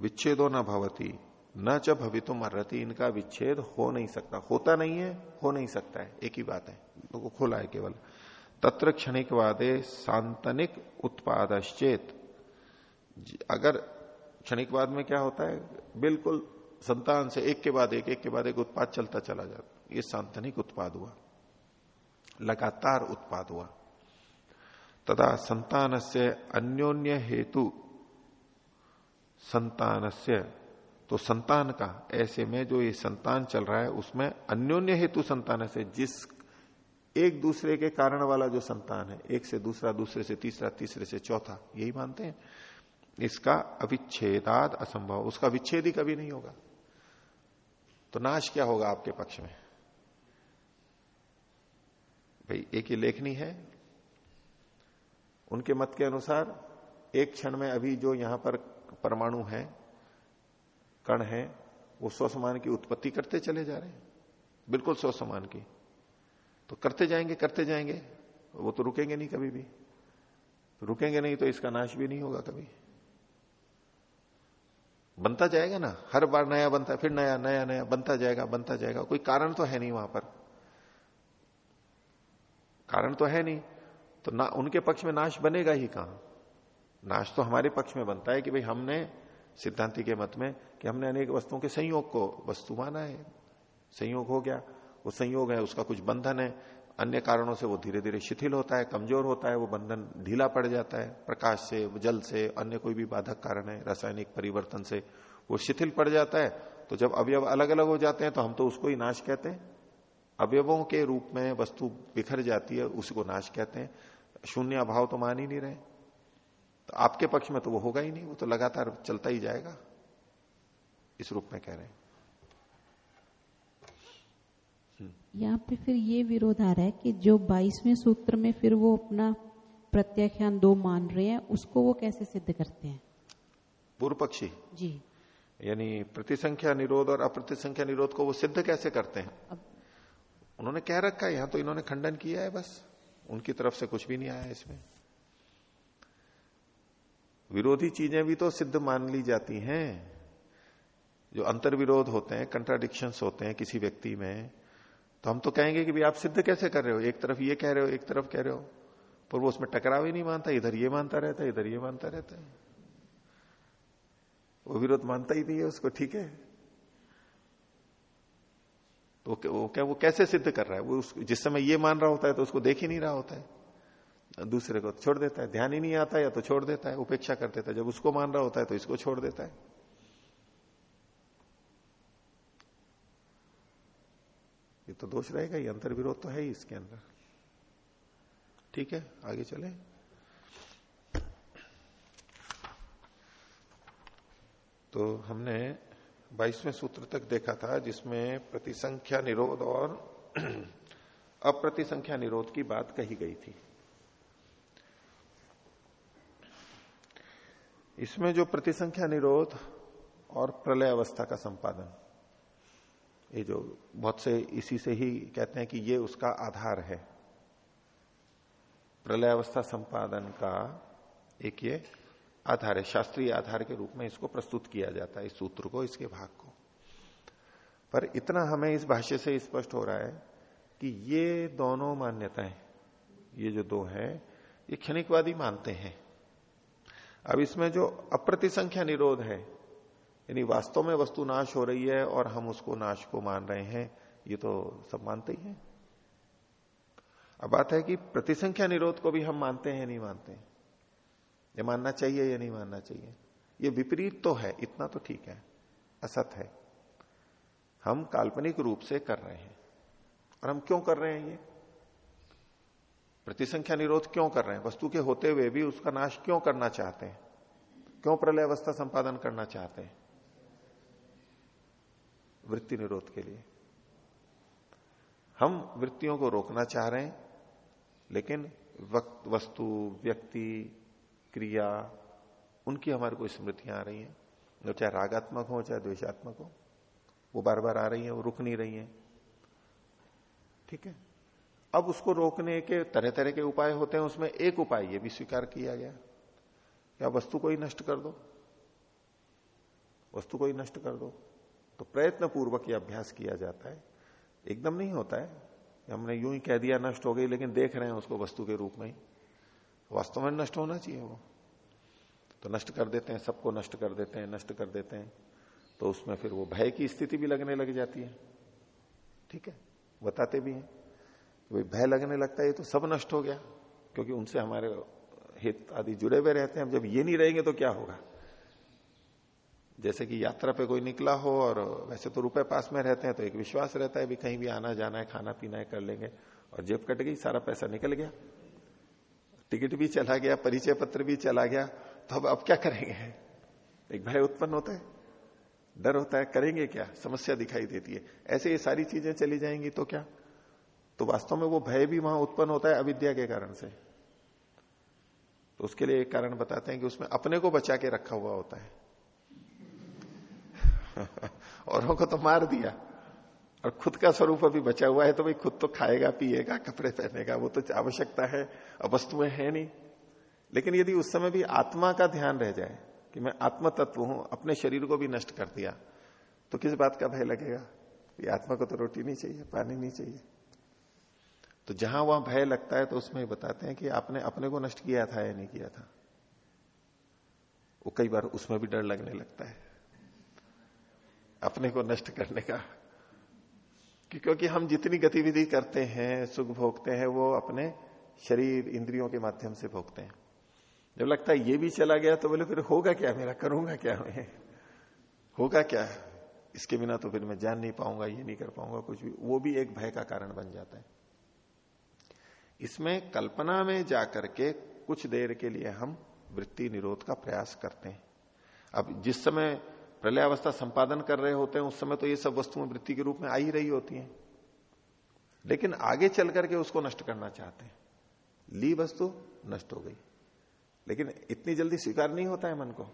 S1: विच्छेदो न भवती, न च भवितुम अर्ति इनका विच्छेद हो नहीं सकता। होता नहीं है, हो नहीं सकता है, एक ही बात है को खोला है केवल। तत्र क्षणिक वादे सांतनिक उत्पादश्चेत। अगर क्षणिकवाद में क्या होता है, बिल्कुल संतान से एक के बाद एक एक के बाद एक उत्पाद चलता चला जाता, ये सांतनिक उत्पाद हुआ। लगातार उत्पाद हुआ। तथा संतान से अन्योन्य हेतु संतान से तो संतान का, ऐसे में जो ये संतान चल रहा है, उसमें अन्योन्य हेतु संतान से जिस एक दूसरे के कारण वाला जो संतान है, एक से दूसरा, दूसरे से तीसरा, तीसरे से चौथा, यही मानते हैं। इसका अविच्छेदाद असंभव, उसका विच्छेद ही कभी नहीं होगा। तो नाश क्या होगा आपके पक्ष में? भाई, एक ही लेखनी है। उनके मत के अनुसार, एक क्षण में अभी जो यहाँ पर परमाणु है, कण है, वो सौ समान की उत्पत्ति करते चले जा रहे हैं। बिल्कुल सौ समान की। तो करते जाएँगे करते जाएँगे। वो तो रुकेंगे नहीं कभी भी। रुकेंगे नहीं तो इसका नाश भी नहीं होगा कभी। बनता जाएगा ना। हर बार नया बनता फिर नया नया नया, बनता जाएगा बनता जाएगा। कोई कारण तो है नहीं वहाँ पर। कारण तो है नहीं। तो ना, उनके पक्ष में नाश बनेगा ही कहाँ? नाश तो हमारे पक्ष में बनता है कि भाई हमने सिद्धांति के मत में, कि हमने अनेक वस्तुओं के संयोग को वस्तु माना है। संयोग हो गया, वो संयोग है, उसका कुछ बंधन है। अन्य कारणों से वो धीरे धीरे शिथिल होता है, कमज़ोर होता है, वो बंधन ढीला पड़ जाता है। प्रकाश से, जल से, अन्य कोई भी बाधक कारण है, रासायनिक परिवर्तन से वो शिथिल पड़ जाता है। तो जब अवयव अलग अलग हो जाते हैं तो हम तो उसको ही नाश कहते हैं। अवयवों के रूप में वस्तु बिखर जाती है उसको नाश कहते हैं। शून्य अभाव तो मान ही नहीं रहे। तो आपके पक्ष में तो वो होगा ही नहीं वो तो लगातार चलता ही जाएगा। इस रूप में कह रहे हैं।
S5: हम्म। यहाँ पे फिर ये विरोध आ रहा है कि जो बाईसवें सूत्र में फिर वो अपना प्रत्याख्यान दो मान रहे हैं उसको वो कैसे सिद्ध करते हैं?
S1: पूर्व पक्षी
S5: जी।
S1: यानी प्रतिसंख्या निरोध और अप्रतिसंख्या निरोध को वो सिद्ध कैसे करते हैं? अब उन्होंने कह रखा है, यहाँ तो इन्होंने खंडन किया है बस। उनकी तरफ़ से कुछ भी नहीं आया इसमें। विरोधी चीज़ें भी तो सिद्ध मान ली जाती हैं। जो अंतर विरोध होते हैं कंट्राडिक्शन होते हैं किसी व्यक्ति में तो हम तो कहेंगे कि भाई आप सिद्ध कैसे कर रहे हो? एक तरफ़ ये कह रहे हो, एक तरफ़ कह रहे हो। पर वो उसमें टकराव ही नहीं मानता, इधर ये मानता रहता है, इधर ये मानता रहता है। वो विरोध मानता ही नहीं है उसको, ठीक है? तो वो क्या, वो कैसे सिद्ध कर रहा है? वो जिस समय ये मान रहा होता है तो उसको देख ही नहीं रहा होता है। दूसरे को छोड़ देता है। ध्यान ही नहीं आता या तो छोड़ देता है, उपेक्षा कर देता है। जब उसको मान रहा होता है तो इसको छोड़ देता है। ये तो दोष रहेगा, ये अंतर विरोध तो है ही इसके अंदर। ठीक है, आगे चले। तो हमने बाईसवें सूत्र तक देखा था, जिसमें प्रतिसंख्या निरोध और अप्रतिसंख्या निरोध की बात कही गई थी। इसमें जो प्रतिसंख्या निरोध और प्रलय अवस्था का संपादन, ये जो बहुत से इसी से ही कहते हैं कि ये उसका आधार है। प्रलय अवस्था संपादन का एक ये आधार है, शास्त्रीय आधार के रूप में इसको प्रस्तुत किया जाता है, इस सूत्र को, इसके भाग को। पर इतना हमें इस भाष्य से स्पष्ट हो रहा है कि ये दोनों मान्यताएँ, ये जो दो है, ये क्षणिकवादी मानते हैं। अब इसमें जो अप्रतिसंख्या निरोध है, यानी वास्तव में वस्तु नाश हो रही है और हम उसको नाश को मान रहे हैं, ये तो सब मानते ही हैं। अब बात है कि प्रतिसंख्या निरोध को भी हम मानते हैं नहीं मानते ये मानना चाहिए या नहीं मानना चाहिए? ये विपरीत तो है, इतना तो ठीक है, असत है। हम काल्पनिक रूप से कर रहे हैं। और हम क्यों कर रहे हैं ये? प्रतिसंख्या निरोध क्यों कर रहे हैं? वस्तु के होते हुए भी उसका नाश क्यों करना चाहते हैं? क्यों प्रलय अवस्था संपादन करना चाहते हैं? वृत्ति निरोध के लिए। हम वृत्तियों को रोकना चाह रहे हैं, लेकिन वक्त, वस्तु, व्यक्ति क्रिया, उनकी हमारे को स्मृतियाँ आ रही हैं। चाहे रागात्मक हो, चाहे द्वेषात्मक हो, वो बार बार आ रही है, वो रुक नहीं रही है। ठीक है? अब उसको रोकने के तरह तरह के उपाय होते हैं, उसमें एक उपाय ये भी स्वीकार किया गया। या वस्तु को ही नष्ट कर दो। वस्तु को ही नष्ट कर दो। तो प्रयत्न पूर्वक यह अभ्यास किया जाता है। एकदम नहीं होता है। हमने यूँ ही कह दिया, नष्ट हो गई, लेकिन देख रहे हैं उसको वस्तु के रूप में ही। वास्तव में नष्ट होना चाहिए वो। तो नष्ट कर देते हैं, सबको नष्ट कर देते हैं, नष्ट कर देते हैं तो उसमें फिर वो भय की स्थिति भी लगने लग जाती है। ठीक है? बताते भी हैं। भाई भय लगने लगता है तो सब नष्ट हो गया, क्योंकि उनसे हमारे हित आदि जुड़े हुए रहते हैं। जब ये नहीं रहेंगे तो क्या होगा? जैसे कि यात्रा पे कोई निकला हो और वैसे तो रुपए पास में रहते हैं तो एक विश्वास रहता है भी कहीं भी आना जाना है, खाना पीना है, कर लेंगे, और जेब कट गई, सारा पैसा निकल गया। टिकट भी चला गया, परिचय पत्र भी चला गया तो अब अब क्या करेंगे? एक भय उत्पन्न होता है। डर होता है, करेंगे क्या? समस्या दिखाई देती है। ऐसे ये सारी चीज़ें चली जाएँगी तो क्या? तो वास्तव में वो भय भी वहाँ उत्पन्न होता है अविद्या के कारण से। तो उसके लिए एक कारण बताते हैं कि उसमें अपने को बचा के रखा हुआ होता है। औरों को तो मार दिया। और खुद का स्वरूप अभी बचा हुआ है तो भाई खुद तो खाएगा, पिएगा, कपड़े पहनेगा, वो तो आवश्यकता है, अब वस्तुएँ है नहीं। लेकिन यदि उस समय भी आत्मा का ध्यान रह जाए कि मैं आत्म तत्व हूँ, अपने शरीर को भी नष्ट कर दिया तो किस बात का भय लगेगा? ये आत्मा को तो रोटी नहीं चाहिए, पानी नहीं चाहिए। तो जहाँ वहाँ भय लगता है तो उसमें बताते हैं कि आपने अपने को नष्ट किया था या नहीं किया था। वो कई बार उसमें भी डर लगने लगता है, अपने को नष्ट करने का। क्योंकि हम जितनी गतिविधि करते हैं, सुख भोगते हैं, वो अपने शरीर, इंद्रियों के माध्यम से भोगते हैं। जब लगता है ये भी चला गया तो बोले, फिर होगा क्या मेरा? करूँगा क्या मैं? होगा क्या? इसके बिना तो फिर मैं जान नहीं पाऊँगा, ये नहीं कर पाऊँगा, कुछ भी। वो भी एक भय का कारण बन जाता है। इसमें कल्पना में जाकर के कुछ देर के लिए हम वृत्ति निरोध का प्रयास करते हैं। अब जिस समय प्रलय अवस्था संपादन कर रहे होते हैं, उस समय तो ये सब वस्तुएँ वृत्ति के रूप में आ ही रही होती हैं। लेकिन आगे चल करके उसको नष्ट करना चाहते हैं। ली वस्तु नष्ट हो गई। लेकिन इतनी जल्दी स्वीकार नहीं होता है मन को।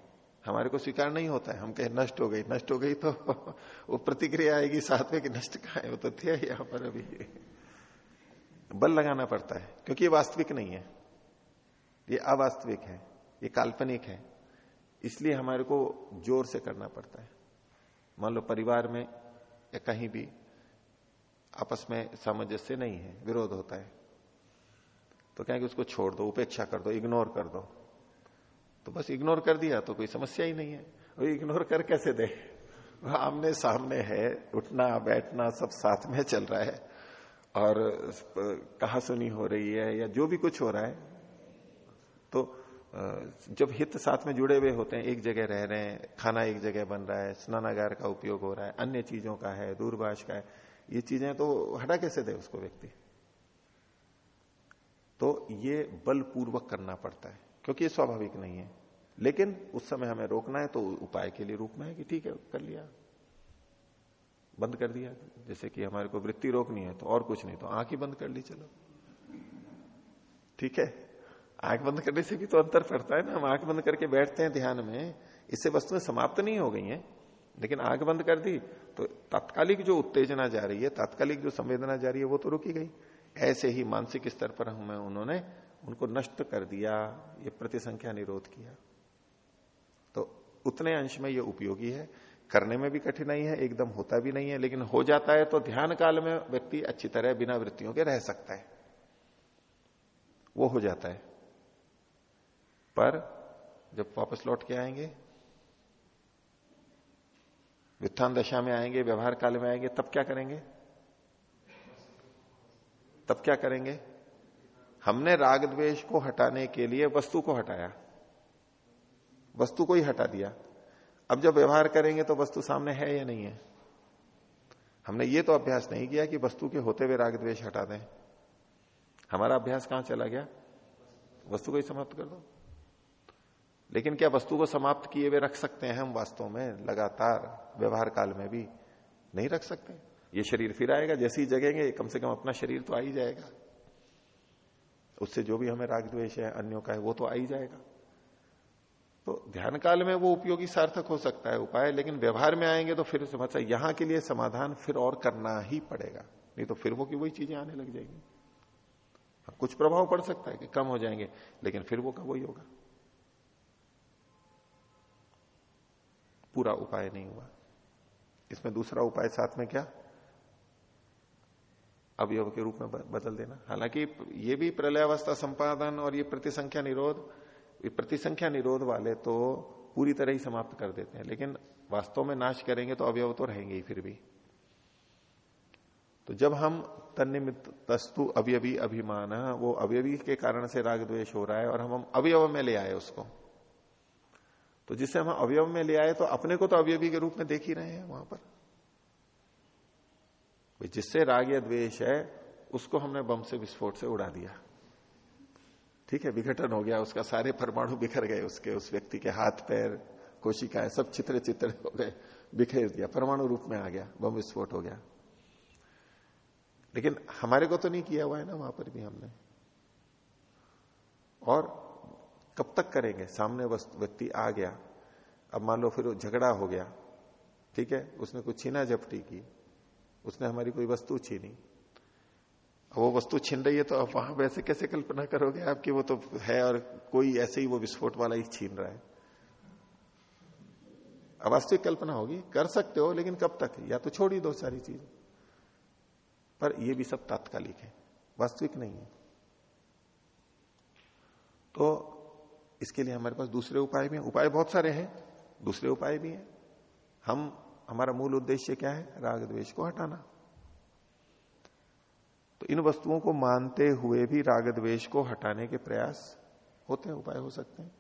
S1: हमारे को स्वीकार नहीं होता है। हम कहे, नष्ट हो गई, नष्ट हो गई तो वो प्रतिक्रिया आएगी साथ में कि नष्ट कहा है? वो तो थे यहाँ पर अभी। बल लगाना पड़ता है, क्योंकि ये वास्तविक नहीं है। ये अवास्तविक है। ये काल्पनिक है। इसलिए हमारे को ज़ोर से करना पड़ता है। मान लो परिवार में या कहीं भी आपस में सामंजस्य नहीं है, विरोध होता है तो कहेंगे उसको छोड़ दो, उपेक्षा कर दो इग्नोर कर दो। तो बस इग्नोर कर दिया तो कोई समस्या ही नहीं है। वो इग्नोर कर कैसे दे? आमने सामने है, उठना, बैठना, सब साथ में चल रहा है। और कहा सुनी हो रही है या जो भी कुछ हो रहा है तो जब हित साथ में जुड़े हुए होते हैं, एक जगह रह रहे हैं, खाना एक जगह बन रहा है, स्नानागार का उपयोग हो रहा है, अन्य चीज़ों का है, दूरभाष का है, ये चीज़ें तो हटा कैसे दे उसको व्यक्ति? तो ये बलपूर्वक करना पड़ता है, क्योंकि ये स्वाभाविक नहीं है। लेकिन उस समय हमें रोकना है तो उपाय के लिए रोकना है कि ठीक है, कर लिया। बंद कर दिया। जैसे कि हमारे को वृत्ति रोकनी है तो और कुछ नहीं तो आँख ही बंद कर ली, चलो। ठीक है? आँख बंद करने से भी तो अंतर पड़ता है ना। हम आँख बंद करके बैठते हैं ध्यान में, इससे वस्तुएँ समाप्त नहीं हो गई हैं। लेकिन आँख बंद कर दी तो तात्कालिक जो उत्तेजना जा रही है, तात्कालिक जो संवेदना जा रही है, वो तो रुकी गई। ऐसे ही मानसिक स्तर पर हमें, उन्होंने उनको नष्ट कर दिया, ये प्रतिसंख्या निरोध किया। तो उतने अंश में ये उपयोगी है। करने में भी कठिनाई है, एकदम होता भी नहीं है, लेकिन हो जाता है तो ध्यान काल में व्यक्ति अच्छी तरह बिना वृत्तियों के रह सकता है। वो हो जाता है। पर जब वापस लौट के आएँगे वित्थान दशा में आएँगे, व्यवहार काल में आएँगे, तब क्या करेंगे? तब क्या करेंगे? हमने राग द्वेष को हटाने के लिए वस्तु को हटाया। वस्तु को ही हटा दिया। अब जब व्यवहार करेंगे तो वस्तु सामने है या नहीं है? हमने ये तो अभ्यास नहीं किया कि वस्तु के होते हुए राग द्वेष हटा दें। हमारा अभ्यास कहाँ चला गया? वस्तु को ही समाप्त कर दो। लेकिन क्या वस्तु को समाप्त किए हुए रख सकते हैं हम वास्तव में? लगातार, व्यवहार काल में भी नहीं रख सकते। ये शरीर फिर आएगा, जैसे ही जगेंगे, कम से कम अपना शरीर तो आ ही जाएगा। उससे जो भी हमें राग द्वेष है, अन्यों का है, वो तो आ ही जाएगा। तो ध्यान काल में वो उपयोगी सार्थक हो सकता है उपाय, लेकिन व्यवहार में आएँगे तो फिर समझ यहाँ के लिए समाधान फिर और करना ही पड़ेगा। नहीं तो फिर वो की वही चीज़ें आने लग जाएँगी। कुछ प्रभाव पड़ सकता है कि कम हो जाएँगे, लेकिन फिर वो का वही होगा? पूरा उपाय नहीं हुआ। इसमें दूसरा उपाय साथ में क्या? अवयव के रूप में बदल देना। हालाँकि ये भी प्रलयावस्था संपादन और ये प्रतिसंख्या निरोध प्रतिसंख्या निरोध वाले तो पूरी तरह ही समाप्त कर देते हैं, लेकिन वास्तव में नाश करेंगे तो अवयव तो रहेंगे ही फिर भी। तो जब हम तनिमित तस्तु अवयवी अभिमान, वो अवयवी के कारण से राग द्वेष हो रहा है और हम हम अवयव में ले आए उसको। तो जिससे हम अवयव में ले आए तो अपने को तो अवयवी के रूप में देख ही रहे हैं वहाँ पर। जिससे राग या द्वेष है, उसको हमने बम से विस्फोट से उड़ा दिया। ठीक है, विघटन हो गया, उसका सारे परमाणु बिखर गए, उसके, उस व्यक्ति के हाथ, पैर, कोशिकाएँ, सब चित्र चित्र हो गए, बिखेर दिया, परमाणु रूप में आ गया, बम विस्फोट हो गया। लेकिन हमारे को तो नहीं किया हुआ है ना वहाँ पर भी हमने। और कब तक करेंगे? सामने व्यक्ति आ गया। अब मान लो फिर झगड़ा हो गया। ठीक है? उसने कुछ छीना झपटी की। उसने हमारी कोई वस्तु छीनी। वो वस्तु छिन रही है तो अब वहाँ वैसे कैसे कल्पना करोगे? आपकी वो तो है और कोई ऐसे ही वो विस्फोट वाला ही छीन रहा है। अवास्तविक कल्पना होगी। कर सकते हो, लेकिन कब तक? या तो छोड़ ही दो सारी चीज़। पर ये भी सब तात्कालिक है। वास्तविक नहीं है। तो इसके लिए हमारे पास दूसरे उपाय भी हैं। उपाय बहुत सारे हैं, दूसरे उपाय भी हैं। हम, हमारा मूल उद्देश्य क्या है? राग द्वेष को हटाना। तो इन वस्तुओं को मानते हुए भी राग द्वेष को हटाने के प्रयास होते हैं, उपाय हो सकते हैं।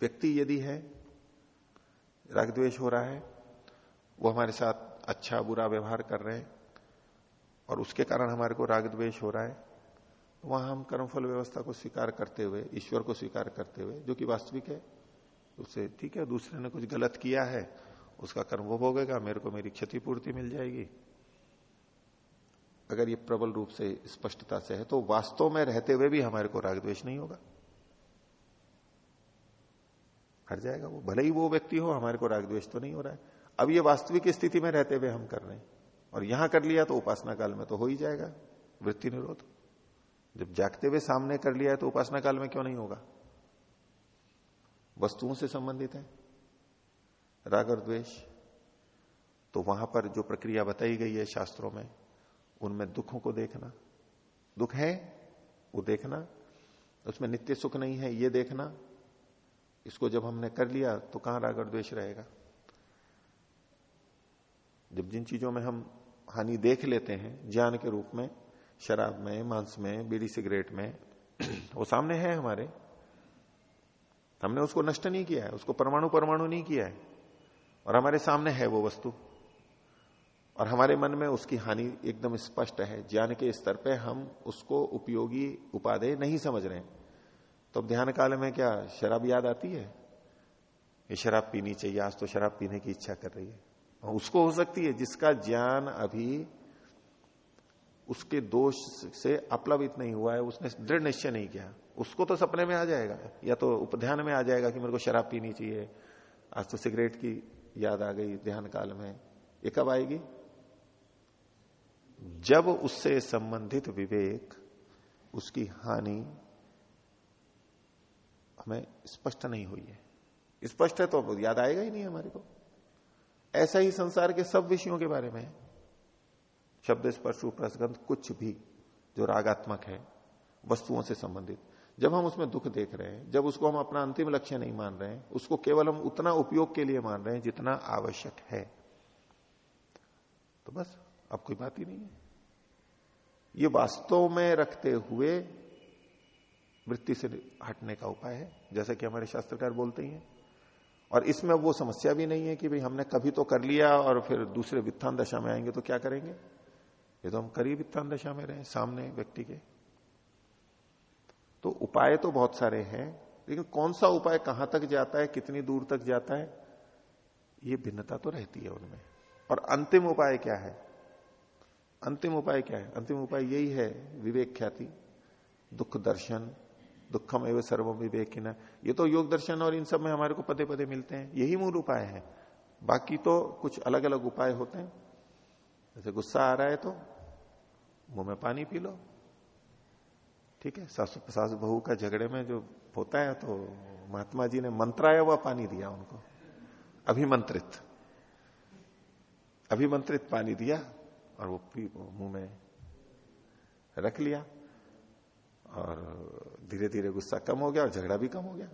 S1: व्यक्ति यदि है, राग द्वेष हो रहा है, वो हमारे साथ अच्छा बुरा व्यवहार कर रहे हैं, और उसके कारण हमारे को राग द्वेष हो रहा है वहाँ हम कर्मफल व्यवस्था को स्वीकार करते हुए, ईश्वर को स्वीकार करते हुए, जो कि वास्तविक है, उससे ठीक है, दूसरे ने कुछ गलत किया है, उसका कर्म वो भोगेगा, मेरे को मेरी क्षतिपूर्ति मिल जाएगी। अगर ये प्रबल रूप से स्पष्टता से है तो वास्तव में रहते हुए भी हमारे को राग द्वेष नहीं होगा। हट जाएगा वो, भले ही वो व्यक्ति हो, हमारे को राग द्वेष तो नहीं हो रहा है। अब ये वास्तविक स्थिति में रहते हुए हम कर रहे हैं, और यहाँ कर लिया तो उपासना काल में तो हो ही जाएगा, वृत्ति निरोध। जब जागते हुए सामने कर लिया है तो उपासना काल में क्यों नहीं होगा? वस्तुओं से संबंधित है। राग और द्वेष। तो वहाँ पर जो प्रक्रिया बताई गई है शास्त्रों में, उनमें दुखों को देखना। दुख है, वो देखना। उसमें नित्य सुख नहीं है, ये देखना। इसको जब हमने कर लिया तो कहाँ राग और द्वेष रहेगा? जब जिन चीज़ों में हम हानि देख लेते हैं, ज्ञान के रूप में शराब में, मांस में, बीड़ी सिगरेट में, वो सामने है हमारे। हमने उसको नष्ट नहीं किया है, उसको परमाणु परमाणु नहीं किया है। और हमारे सामने है वो वस्तु। और हमारे मन में उसकी हानि एकदम स्पष्ट है। ज्ञान के स्तर पे हम उसको उपयोगी उपादेय नहीं समझ रहे तो अब ध्यान काल में क्या शराब याद आती है? ये शराब पीनी चाहिए, आज तो शराब पीने की इच्छा कर रही है। उसको हो सकती है जिसका ज्ञान अभी उसके दोष से अपलवित नहीं हुआ है, उसने दृढ़ निश्चय नहीं किया। उसको तो सपने में आ जाएगा, या तो उपध्यान में आ जाएगा कि मेरे को शराब पीनी चाहिए। आज तो सिगरेट की याद आ गई ध्यान काल में। ये कब आएगी? जब उससे संबंधित विवेक, उसकी हानि हमें स्पष्ट नहीं हुई है। स्पष्ट है तो याद आएगा ही नहीं हमारे को। ऐसा ही संसार के सब विषयों के बारे में। शब्द स्पर्श प्रसगंध कुछ भी जो रागात्मक है, वस्तुओं से संबंधित। जब हम उसमें दुख देख रहे हैं, जब उसको हम अपना अंतिम लक्ष्य नहीं मान रहे हैं, उसको केवल हम उतना उपयोग के लिए मान रहे हैं जितना आवश्यक है। तो बस, अब कोई बात ही नहीं है। ये वास्तव में रखते हुए वृत्ति से हटने का उपाय है, जैसा कि हमारे शास्त्रकार बोलते ही हैं। और इसमें वो समस्या भी नहीं है कि भाई हमने कभी तो कर लिया और फिर दूसरे वित्थान दशा में आएँगे तो क्या करेंगे? ये तो हम करीब वित्थान दशा में रहे सामने व्यक्ति के। तो उपाय तो बहुत सारे हैं, लेकिन कौन सा उपाय कहाँ तक जाता है, कितनी दूर तक जाता है, ये भिन्नता तो रहती है उनमें। और अंतिम उपाय क्या है? अंतिम उपाय क्या है? अंतिम उपाय यही है, विवेक ख्याति। दुख दर्शन, दुखम एवं सर्व विवेक ये तो योग दर्शन और इन सब में हमारे को पदे पदे मिलते हैं। यही मूल उपाय है। बाकी तो कुछ अलग अलग उपाय होते हैं। जैसे गुस्सा आ रहा है तो मुँह में पानी पी लो। ठीक है? सासु सास बहू का झगड़े में जो होता है तो महात्मा जी ने मंत्राया हुआ पानी दिया उनको। अभिमंत्रित। अभिमंत्रित पानी दिया और वो मुँह में रख लिया और धीरे धीरे गुस्सा कम हो गया और झगड़ा भी कम हो गया।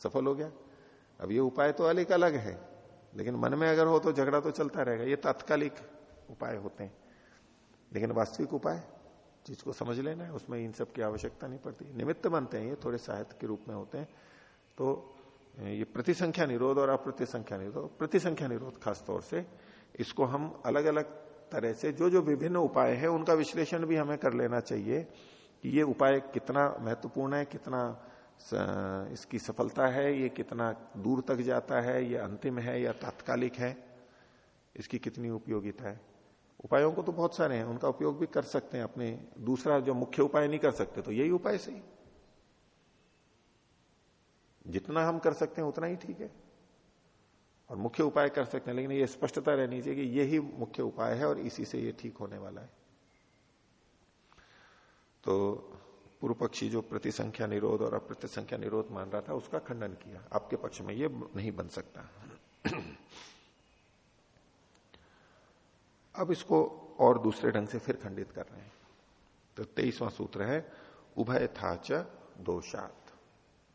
S1: सफल हो गया। अब ये उपाय तो अलग अलग है, लेकिन मन में अगर हो तो झगड़ा तो चलता रहेगा। ये तात्कालिक उपाय होते हैं। लेकिन वास्तविक उपाय चीज़ को समझ लेना है, उसमें इन सब की आवश्यकता नहीं पड़ती। निमित्त बनते हैं, ये थोड़े साहित्य के रूप में होते हैं। तो ये प्रतिसंख्या निरोध और अप्रतिसंख्या निरोध। प्रतिसंख्या निरोध खासतौर से, इसको हम अलग अलग तरह से जो जो विभिन्न उपाय है, उनका विश्लेषण भी हमें कर लेना चाहिए कि ये उपाय कितना महत्वपूर्ण है, कितना इसकी सफलता है, ये कितना दूर तक जाता है, ये अंतिम है या तात्कालिक है, इसकी कितनी उपयोगिता है। उपायों को तो बहुत सारे हैं, उनका उपयोग भी कर सकते हैं अपने, दूसरा जो मुख्य उपाय नहीं कर सकते तो यही उपाय सही। जितना हम कर सकते हैं, उतना ही ठीक है। और मुख्य उपाय कर सकते हैं, लेकिन ये स्पष्टता रहनी चाहिए कि यही मुख्य उपाय है और इसी से ये ठीक होने वाला है। तो पूर्व पक्षी जो प्रतिसंख्या निरोध और अप्रतिसंख्या निरोध मान रहा था, उसका खंडन किया। आपके पक्ष में ये नहीं बन सकता। अब इसको और दूसरे ढंग से फिर खंडित कर रहे हैं। तो तेईसवां सूत्र है उभय था च दोषात।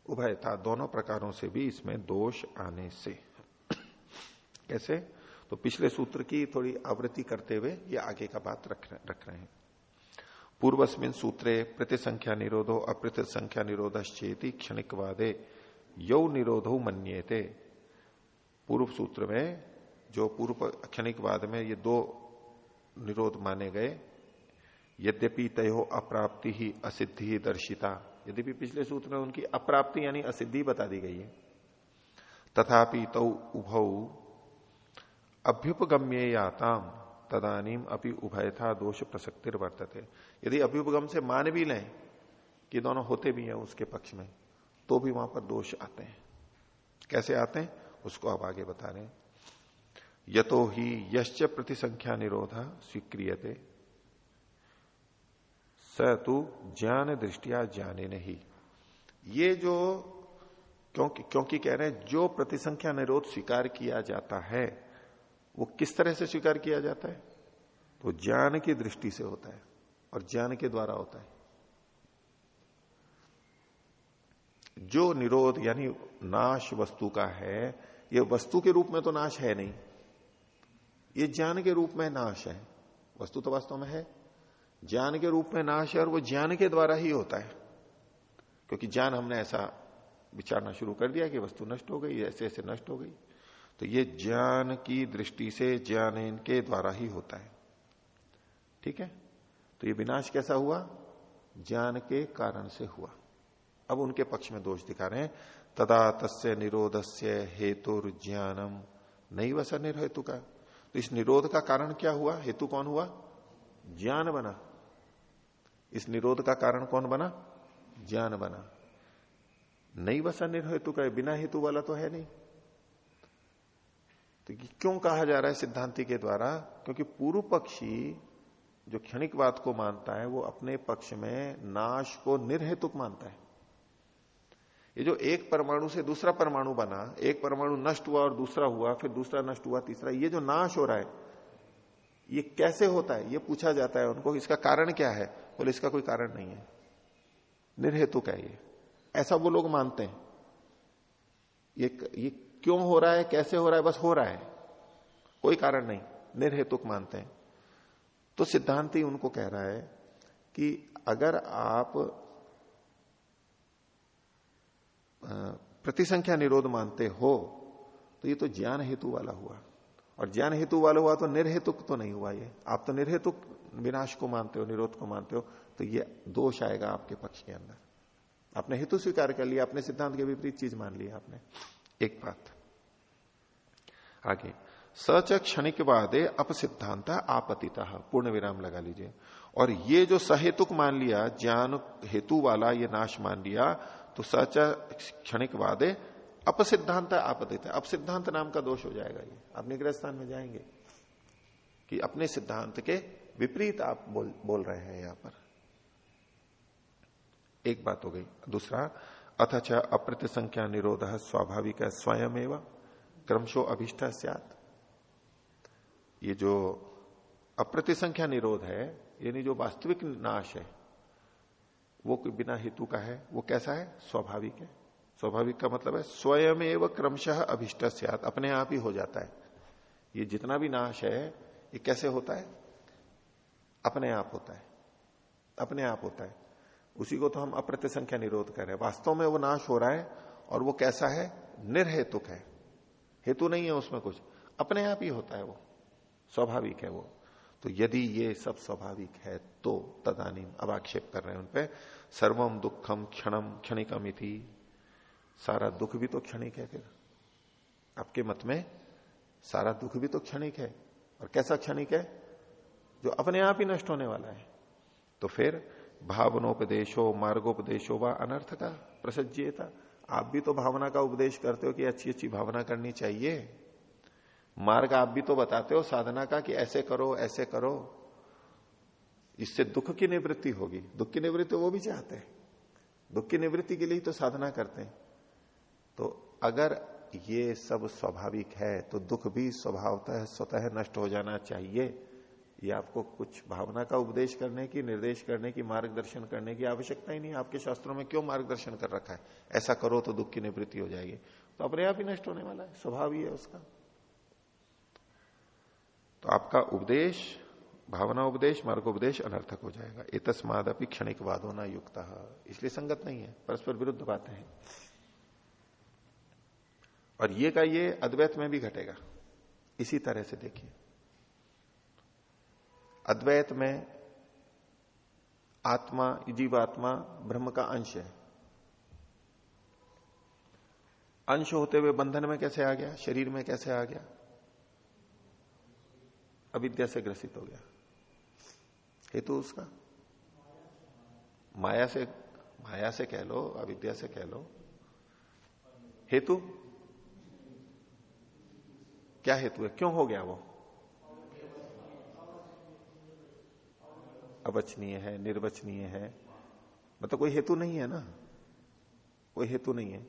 S1: उभय था दोनों प्रकारों से भी इसमें दोष आने से। कैसे? तो पिछले सूत्र की थोड़ी आवृत्ति करते हुए ये आगे का बात रख रख रहे हैं। पूर्वस्मिन सूत्रे, प्रतिसंख्या निरोधो अप्रति संख्या निरोधश्चेति क्षणिक वादे यौ निरोधो मन्येते। पूर्व सूत्र में, जो पूर्व क्षणिकवाद में ये दो निरोध माने गए। यद्यपि तय अप्राप्ति ही असिद्धि ही दर्शिता। यद्यपि पिछले सूत्र में उनकी अप्राप्ति यानी असिद्धि बता दी गई है। तथापि तौ उभ अभ्युपगम्य याताम तदानीम अपनी उभयथा दोष प्रसक्तिर वर्तते यदि अभ्युपगम से मान भी लें कि दोनों होते भी हैं उसके पक्ष में तो भी वहाँ पर दोष आते हैं। कैसे आते हैं? उसको आप आगे बता रहे हैं। यतो ही यश्च प्रतिसंख्या निरोध स्वीक्रियते। स तु ज्ञान दृष्टिया ज्ञाने नहीं ये जो क्योंकि क्योंकि कह रहे हैं, जो प्रतिसंख्या निरोध स्वीकार किया जाता है, वो किस तरह से स्वीकार किया जाता है? तो ज्ञान की दृष्टि से होता है और ज्ञान के द्वारा होता है। जो निरोध यानी नाश वस्तु का है, ये वस्तु के रूप में तो नाश है नहीं। ये ज्ञान के रूप में नाश है। वस्तु तो वास्तव में है। ज्ञान के रूप में नाश है और वो ज्ञान के द्वारा ही होता है। क्योंकि ज्ञान हमने ऐसा विचारना शुरू कर दिया कि वस्तु नष्ट हो गई, ऐसे ऐसे नष्ट हो गई। तो ये ज्ञान की दृष्टि से ज्ञान इनके द्वारा ही होता है। ठीक है? तो ये विनाश कैसा हुआ? ज्ञान के कारण से हुआ। अब उनके पक्ष में दोष दिखा रहे हैं। तदा तस्य निरोधस्य हेतु ज्ञानम नहीं वसा निर्हेतु का तो इस निरोध का कारण क्या हुआ? हेतु कौन हुआ? ज्ञान बना। इस निरोध का कारण कौन बना? ज्ञान बना। नहीं बसा हेतु का, बिना हेतु वाला तो है नहीं। तो क्यों कहा जा रहा है सिद्धांति के द्वारा? क्योंकि पूर्व पक्षी जो क्षणिकवाद को मानता है, वो अपने पक्ष में नाश को निर्हेतुक मानता है। ये जो एक परमाणु से दूसरा परमाणु बना, एक परमाणु नष्ट हुआ और दूसरा हुआ, फिर दूसरा नष्ट हुआ, तीसरा, ये जो नाश हो रहा है, ये कैसे होता है? ये पूछा जाता है उनको, इसका कारण क्या है? बोले, इसका कोई कारण नहीं है। निर्हेतुक है ये। ऐसा वो लोग मानते हैं। ये ये क्यों हो रहा है? कैसे हो रहा है? बस हो रहा है। कोई कारण नहीं। निर्हेतुक मानते हैं। तो सिद्धांत ही उनको कह रहा है कि अगर आप प्रतिसंख्या निरोध मानते हो तो ये तो ज्ञान हेतु वाला हुआ। और ज्ञान हेतु वाला हुआ तो निर्हेतुक तो नहीं हुआ ये। आप तो निर्हेतुक विनाश को मानते हो, निरोध को मानते हो तो ये दोष आएगा आपके पक्ष के अंदर। आपने हेतु स्वीकार कर लिया अपने सिद्धांत के विपरीत चीज़ मान लिया आपने। एक बात। आगे। सच क्षणिक वादे अप सिद्धांत आपतिता। पूर्ण विराम लगा लीजिए। और ये जो सहेतुक मान लिया, ज्ञान हेतु वाला ये नाश मान लिया तो सच क्षणिक वादे अप सिद्धांत आपतित अप सिद्धांत नाम का दोष हो जाएगा ये। आप निग्रह स्थान में जाएँगे कि अपने सिद्धांत के विपरीत आप बोल बोल रहे हैं यहाँ पर। एक बात हो गई। दूसरा अथच अप्रत संख्या निरोध स्वाभाविक है स्वयं एवं क्रमशो अभिष्ट सियात। ये जो अप्रतिसंख्या निरोध है, यानी जो वास्तविक नाश है वो बिना हेतु का है, वो कैसा है? स्वाभाविक है। स्वाभाविक का मतलब है स्वयं एवं क्रमशः अभिष्ट अपने आप ही हो जाता है। ये जितना भी नाश है, ये कैसे होता है? अपने आप होता है। अपने आप होता है। उसी को तो हम अप्रत्य संख्या निरोध कर रहे हैं। वास्तव में वो नाश हो रहा है और वो कैसा है? निर्हेतुक है। हेतु नहीं है उसमें कुछ। अपने आप ही होता है वो। स्वाभाविक है वो। तो यदि ये सब स्वाभाविक है तो तदानी अब आक्षेप कर रहे हैं उनपे सर्वम दुखम क्षणम क्षणिकम थी सारा दुख भी तो क्षणिक है फिर। आपके मत में सारा दुख भी तो क्षणिक है। और कैसा क्षणिक है? जो अपने आप ही नष्ट होने वाला है। तो फिर भावनोपदेशो, मार्गोपदेशो व अनर्थ का प्रसज्यता। आप भी तो भावना का उपदेश करते हो कि अच्छी अच्छी भावना करनी चाहिए। मार्ग आप भी तो बताते हो, साधना का कि ऐसे करो ऐसे करो। इससे दुख की निवृत्ति होगी। दुख की निवृत्ति वो भी चाहते हैं। दुख की निवृत्ति के लिए तो साधना करते हैं। तो अगर ये सब स्वाभाविक है तो दुख भी स्वभावतः स्वतः नष्ट हो जाना चाहिए। ये आपको कुछ भावना का उपदेश करने की, निर्देश करने की, मार्गदर्शन करने की आवश्यकता ही नहीं। आपके शास्त्रों में क्यों मार्गदर्शन कर रखा है? ऐसा करो तो दुख की निवृत्ति हो जाएगी। तो अपने आप ही नष्ट होने वाला है। स्वभाव ही है उसका। तो आपका उपदेश, भावना उपदेश, मार्गोपदेश अनर्थक हो जाएगा। ये तस्माद अपनी क्षणिक वाद होना युक्त। इसलिए संगत नहीं है, परस्पर विरुद्ध बातें हैं। और ये का ये अद्वैत में भी घटेगा। इसी तरह से देखिए। अद्वैत में आत्मा, जीवात्मा, ब्रह्म का अंश है। अंश होते हुए बंधन में कैसे आ गया? शरीर में कैसे आ गया? अविद्या से ग्रसित हो गया। हेतु उसका? माया से माया से कह लो, अविद्या से कह लो। हेतु? क्या हेतु है? क्यों हो गया वो? अवचनीय है, निर्वचनीय है। मतलब कोई हेतु नहीं है ना? कोई हेतु नहीं है।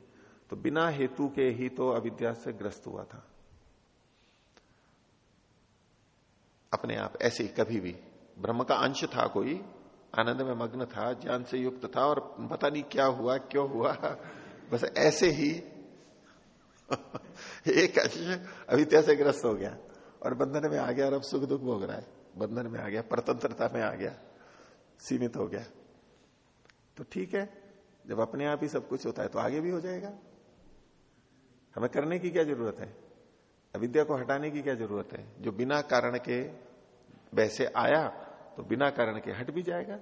S1: तो बिना हेतु के ही तो अविद्या से ग्रस्त हुआ था। अपने आप ऐसे कभी भी। ब्रह्म का अंश था कोई, आनंद में मग्न था, ज्ञान से युक्त था और पता नहीं क्या हुआ, क्यों हुआ, बस ऐसे ही। एक अंश अविद्या से ग्रस्त हो गया और बंधन में आ गया और अब सुख दुख भोग रहा है। बंधन में आ गया, परतंत्रता में आ गया, सीमित हो गया। तो ठीक है, जब अपने आप ही सब कुछ होता है तो आगे भी हो जाएगा। हमें करने की क्या ज़रूरत है? अविद्या को हटाने की क्या ज़रूरत है? जो बिना कारण के वैसे आया तो बिना कारण के हट भी जाएगा।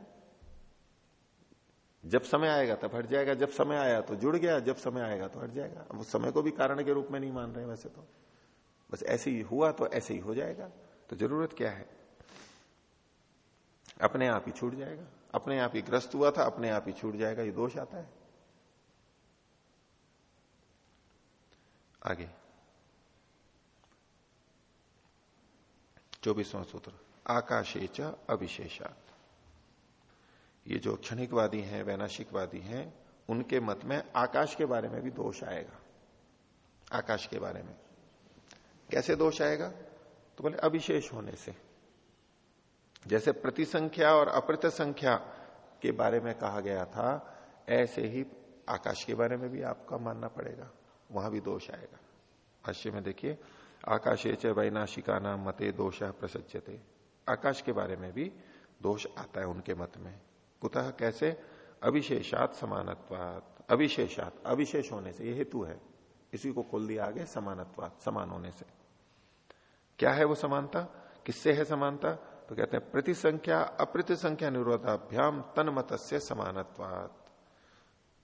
S1: जब समय आएगा तब हट जाएगा, जब समय आया तो जुड़ गया, जब समय आएगा तो हट जाएगा। अब समय को भी कारण के रूप में नहीं मान रहे वैसे तो। बस ऐसे ही हुआ तो ऐसे ही हो जाएगा। तो ज़रूरत क्या है? अपने आप ही छूट जाएगा। अपने आप ही ग्रस्त हुआ था, अपने आप ही छूट जाएगा। ये दोष आता है। आगे। चौबीसवां सूत्र। आकाशेच अविशेषात। ये जो क्षणिकवादी हैं, वैनाशिकवादी हैं, उनके मत में आकाश के बारे में भी दोष आएगा। आकाश के बारे में। कैसे दोष आएगा? तो बोले, अविशेष होने से। जैसे प्रतिसंख्या और अप्रत संख्या के बारे में कहा गया था, ऐसे ही आकाश के बारे में भी आपका मानना पड़ेगा। वहाँ भी दोष आएगा। भाष्य में देखिए आकाशे च वैनाशिका नाम मते दोष प्रसज्जते आकाश के बारे में भी दोष आता है उनके मत में। कुतः कैसे? अविशेषात समानत्वात। अविशेषात। अविशेष होने से, ये हेतु है। इसी को खोल दिया आगे, समानत्वात। समान होने से। क्या है वो समानता? किससे है समानता? तो कहते हैं, प्रतिसंख्या, अप्रतिसंख्या निरोधाभ्याम तन मत से समानत्वात।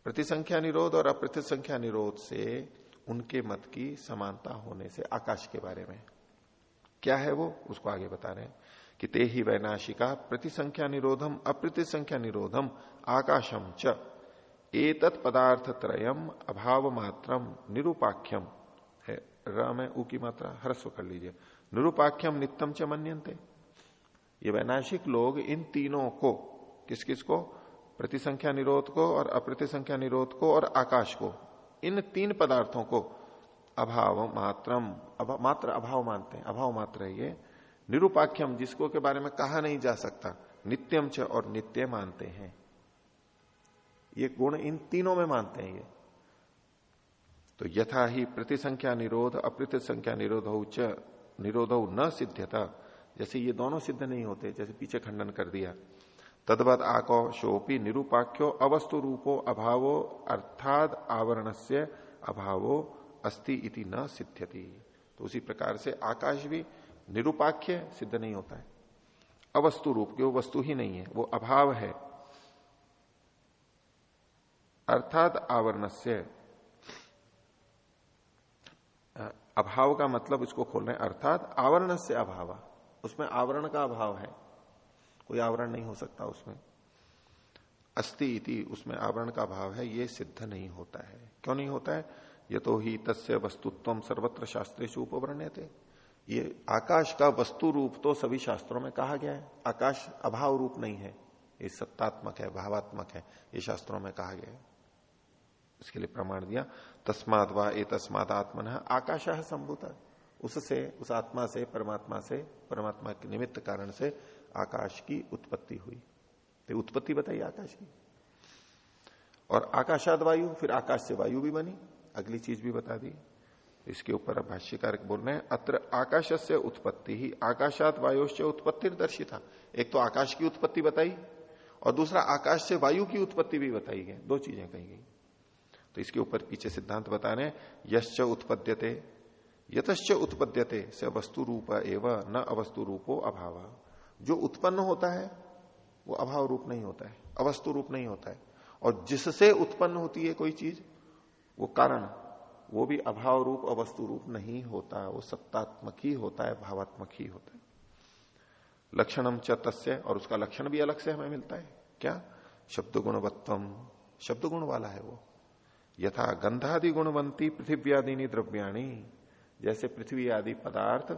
S1: प्रतिसंख्या निरोध और अप्रतिसंख्या निरोध से उनके मत की समानता होने से आकाश के बारे में। क्या है वो? उसको आगे बता रहे हैं कि ते ही वैनाशिका प्रतिसंख्या निरोधम, अप्रतिसंख्या निरोधम, आकाशम च। एतत् पदार्थ त्रयम अभाव मात्रम निरूपाख्यम। है, र में ऊ की मात्रा, हरस्व कर लीजिए। निरूपाख्यम नित्यम च मनते ये वैनाशिक लोग इन तीनों को किस किस को? प्रतिसंख्या निरोध को और अप्रतिसंख्या निरोध को और आकाश को। इन तीन पदार्थों को अभाव मात्रम अभा, मात्र अभाव मानते हैं अभाव मात्र है ये। निरुपाख्यम जिसको के बारे में कहा नहीं जा सकता नित्यम च और नित्य मानते हैं। ये गुण इन तीनों में मानते हैं ये। तो यथा ही प्रतिसंख्या निरोध अप्रति संख्या निरोध निरोध न सिद्धता जैसे ये दोनों सिद्ध नहीं होते जैसे पीछे खंडन कर दिया। तदवत आकोशोपी निरूपाख्यो अवस्तु रूपो अभावो अर्थात आवरण से अभावो अस्ति इति न सिद्ध्यति। तो उसी प्रकार से आकाश भी निरूपाख्य सिद्ध नहीं होता है। अवस्तु रूप की वो वस्तु ही नहीं है, वो अभाव है। अर्थात आवरण से अभाव का मतलब इसको खोल रहे हैं। अर्थात आवरण से अभाव, उसमें आवरण का अभाव है। कोई आवरण नहीं हो सकता उसमें। अस्थि इति उसमें आवरण का भाव है, ये सिद्ध नहीं होता है। क्यों नहीं होता है? ये तो ही तस्य वस्तुत्व सर्वत्र शास्त्रे से उपवर्ण्य थे ये आकाश का वस्तु रूप तो सभी शास्त्रों में कहा गया है। आकाश अभाव रूप नहीं है, ये सत्तात्मक है, भावात्मक है, ये शास्त्रों में कहा गया है। इसके लिए प्रमाण दिया, तस्माद व ए तस्माद आत्मन आकाश है संभूत। उससे, उस आत्मा से, परमात्मा से, परमात्मा के निमित्त कारण से आकाश की उत्पत्ति हुई। तो उत्पत्ति बताइए आकाश की। और आकाशाद वायु, फिर आकाश से वायु भी बनी। अगली चीज़ भी बता दी। इसके ऊपर अब भाष्यकार बोल रहे हैं, अत्र आकाश से उत्पत्ति ही, आकाशात वायुश्च उत्पत्ति दर्शिता एक तो आकाश की उत्पत्ति बताई, और दूसरा आकाश से वायु की उत्पत्ति भी बताई गई। दो चीज़ें कही गई। तो इसके ऊपर पीछे सिद्धांत बता रहे यश्च उत्पद्यते, यतश्च उत्पद्यते, से वस्तु रूप एवं, न अवस्तु रूपो अभाव। जो उत्पन्न होता है, वो अभाव रूप नहीं होता है, अवस्तु रूप नहीं होता है। और जिससे उत्पन्न होती है कोई चीज़, वो कारण, वो भी अभाव रूप, अवस्तु रूप नहीं होता वो सत्तात्मक ही होता है, भावात्मक ही होता है। लक्षणम च तस्य, और उसका लक्षण भी अलग से हमें मिलता है। क्या? शब्द गुणवत्तम शब्द गुण वाला है वो। यथा गंधादि गुणवंती पृथ्वी द्रव्याणी। जैसे पृथ्वी आदि पदार्थ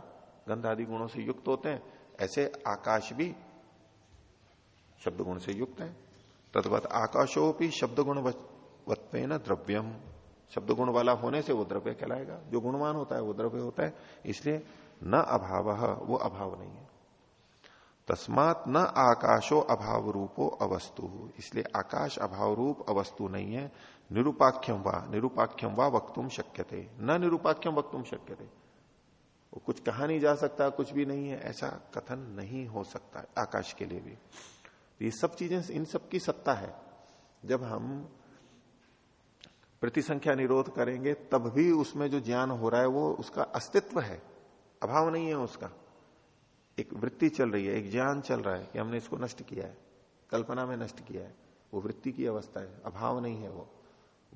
S1: गंधादि गुणों से युक्त होते हैं ऐसे आकाश भी शब्द गुण से युक्त है। तदवत भी शब्द गुण न द्रव्यम। शब्द गुण वाला होने से वो द्रव्य कहलाएगा। जो गुणवान होता है, वो द्रव्य होता है। इसलिए न अभाव, वो अभाव नहीं है। तस्मात न आकाशो अभाव रूपो अवस्तु। इसलिए आकाश अभाव रूप अवस्तु नहीं है। निरूपाख्यम वा निरूपाख्यम वा वक्तुम शक्य थे न निरूपाख्यम वक्तुम शक्य वो कुछ कहा नहीं जा सकता, कुछ भी नहीं है, ऐसा कथन नहीं हो सकता आकाश के लिए भी। ये सब चीज़ें, इन सब की सत्ता है। जब हम प्रतिसंख्या निरोध करेंगे, तब भी उसमें जो ज्ञान हो रहा है, वो उसका अस्तित्व है। अभाव नहीं है उसका। एक वृत्ति चल रही है, एक ज्ञान चल रहा है कि हमने इसको नष्ट किया है। कल्पना में नष्ट किया है। वो वृत्ति की अवस्था है, अभाव नहीं है वो।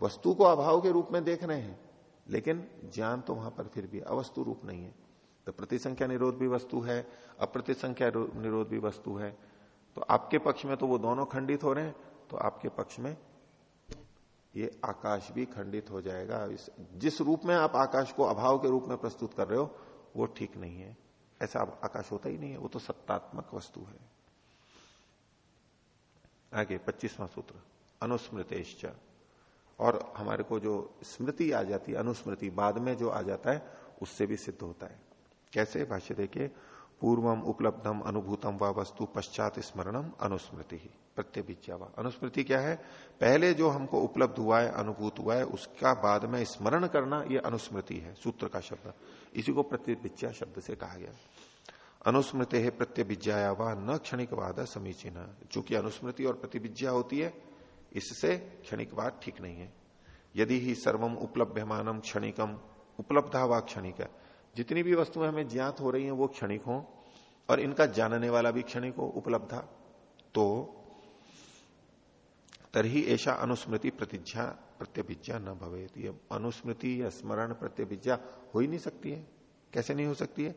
S1: वस्तु को अभाव के रूप में देख रहे हैं, लेकिन ज्ञान तो वहाँ पर फिर भी अवस्तु रूप नहीं है। तो प्रतिसंख्या निरोध भी वस्तु है, अप्रतिसंख्या निरोध भी वस्तु है। तो आपके पक्ष में तो वो दोनों खंडित हो रहे हैं तो आपके पक्ष में ये आकाश भी खंडित हो जाएगा। जिस रूप में आप आकाश को अभाव के रूप में प्रस्तुत कर रहे हो, वो ठीक नहीं है। ऐसा आकाश होता ही नहीं है, वो तो सत्तात्मक वस्तु है। आगे, पच्चीसवां सूत्र, अनुस्मृतेश्च। और हमारे को जो स्मृति आ जाती है, अनुस्मृति बाद में जो आ जाता है, उससे भी सिद्ध होता है। कैसे भाष्य देखिए? पूर्वम उपलब्धम अनुभूतम व वस्तु पश्चात स्मरणम अनुस्मृति ही। प्रत्यभिज्ञा व। अनुस्मृति क्या है? पहले जो हमको उपलब्ध हुआ है, अनुभूत हुआ है, उसका बाद में स्मरण करना यह अनुस्मृति है, सूत्र का शब्द। इसी को प्रत्यभिज्ञा शब्द से कहा गया। अनुस्मृति है प्रत्यभिज्ञाया व न क्षणिकवाद समीचीन। चूँकि अनुस्मृति और प्रतिभिज्ञा होती है, इससे क्षणिकवाद ठीक नहीं है। यदि ही सर्वम उपलब्धमानम क्षणिकम, उपलब्धा व क्षणिक। जितनी भी वस्तुएँ हमें ज्ञात हो रही हैं, वो क्षणिक हो, और इनका जानने वाला भी क्षणिक हो, उपलब्धा तो तरही ऐसा अनुस्मृति प्रतिज्ञा प्रत्यभिज्ञा न भवे ये अनुस्मृति या स्मरण प्रत्यभिज्ञा हो ही नहीं सकती है। कैसे नहीं हो सकती है?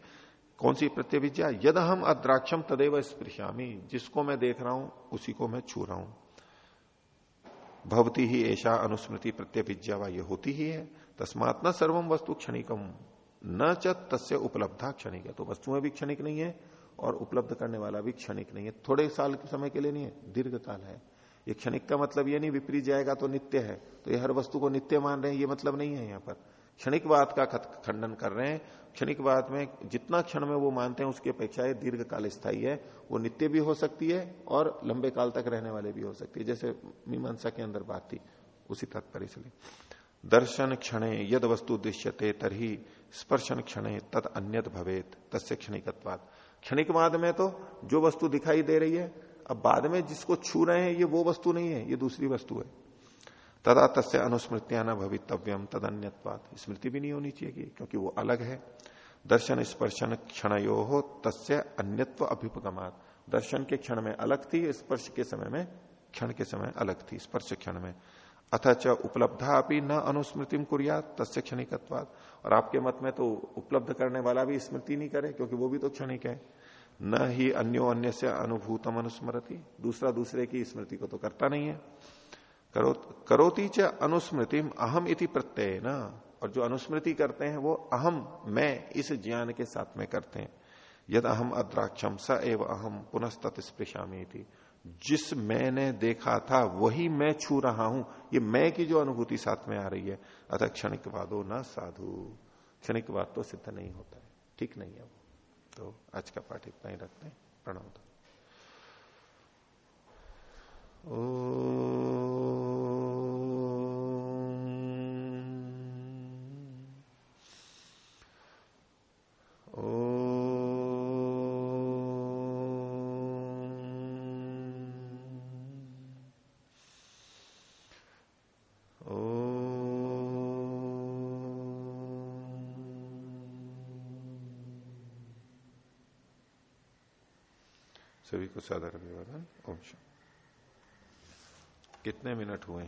S1: कौन सी प्रत्यभिज्ञा? यद हम अद्राक्षम तदेव स्पृश्यामी जिसको मैं देख रहा हूँ, उसी को मैं छू रहा हूँ। भवती ही ऐसा अनुस्मृति प्रत्यभिज्ञा वा ये होती ही है। तस्मात न सर्वम वस्तु क्षणिकम। न च उपलब्धा क्षणिक। है तो वस्तुएँ भी क्षणिक नहीं है और उपलब्ध करने वाला भी क्षणिक नहीं है। थोड़े साल के समय के लिए नहीं है दीर्घ काल है। ये क्षणिक का मतलब ये नहीं, विपरीत जाएगा तो नित्य है। तो ये हर वस्तु को नित्य मान रहे हैं, ये मतलब नहीं है यहाँ पर। क्षणिकवाद का खंडन कर रहे हैं। क्षणिकवाद में जितना क्षण में वो मानते हैं, उसकी अपेक्षा दीर्घ काल स्थायी है। वो नित्य भी हो सकती है और लंबे काल तक रहने वाले भी हो सकती है। जैसे मीमांसा के अंदर बात थी, उसी तत्पर से। दर्शन क्षणे यद वस्तु दृश्यते तरही। स्पर्शन क्षण तद अन्यत भवेत, तस्य क्षणिकत्वाद क्षणिकवाद में तो जो वस्तु दिखाई दे रही है, अब बाद में जिसको छू रहे हैं, ये वो वस्तु नहीं है, ये दूसरी वस्तु है। तदा तस्य अनुस्मृतिया न भवितव्यम तद अन्यत्वाद स्मृति भी नहीं होनी चाहिए क्योंकि वो अलग है। दर्शन स्पर्शन क्षणयो हो तस्य अन्यत्व अभ्युपगमात दर्शन के क्षण में अलग थी, स्पर्श के समय में क्षण के समय अलग थी, स्पर्श क्षण में। अथच उपलब्धा अपनी न अनुस्मृति कुरिया तस्य क्षणिकत्वाद और आपके मत में तो उपलब्ध करने वाला भी स्मृति नहीं करे, क्योंकि वो भी तो क्षणिक है। न ही अन्यो अन्य से अनुभूतम अनुस्मृति दूसरा दूसरे की स्मृति को तो करता नहीं है। करो करोती च अनुस्मृति अहम इति प्रत्यय न। और जो अनुस्मृति करते हैं, वो अहम, मैं इस ज्ञान के साथ में करते हैं। यद अहम अद्राक्षम स एव अहम पुनस्तत् स्पृशामी थी जिस मैंने देखा था, वही मैं छू रहा हूँ। ये मैं की जो अनुभूति साथ में आ रही है। अतः क्षणिक वादो न साधु। क्षणिक वाद तो सिद्ध नहीं होता है। ठीक नहीं है वो। तो आज का पाठ इतना ही रखते हैं। प्रणाम। ओ को सादर ओम कितने मिनट हुए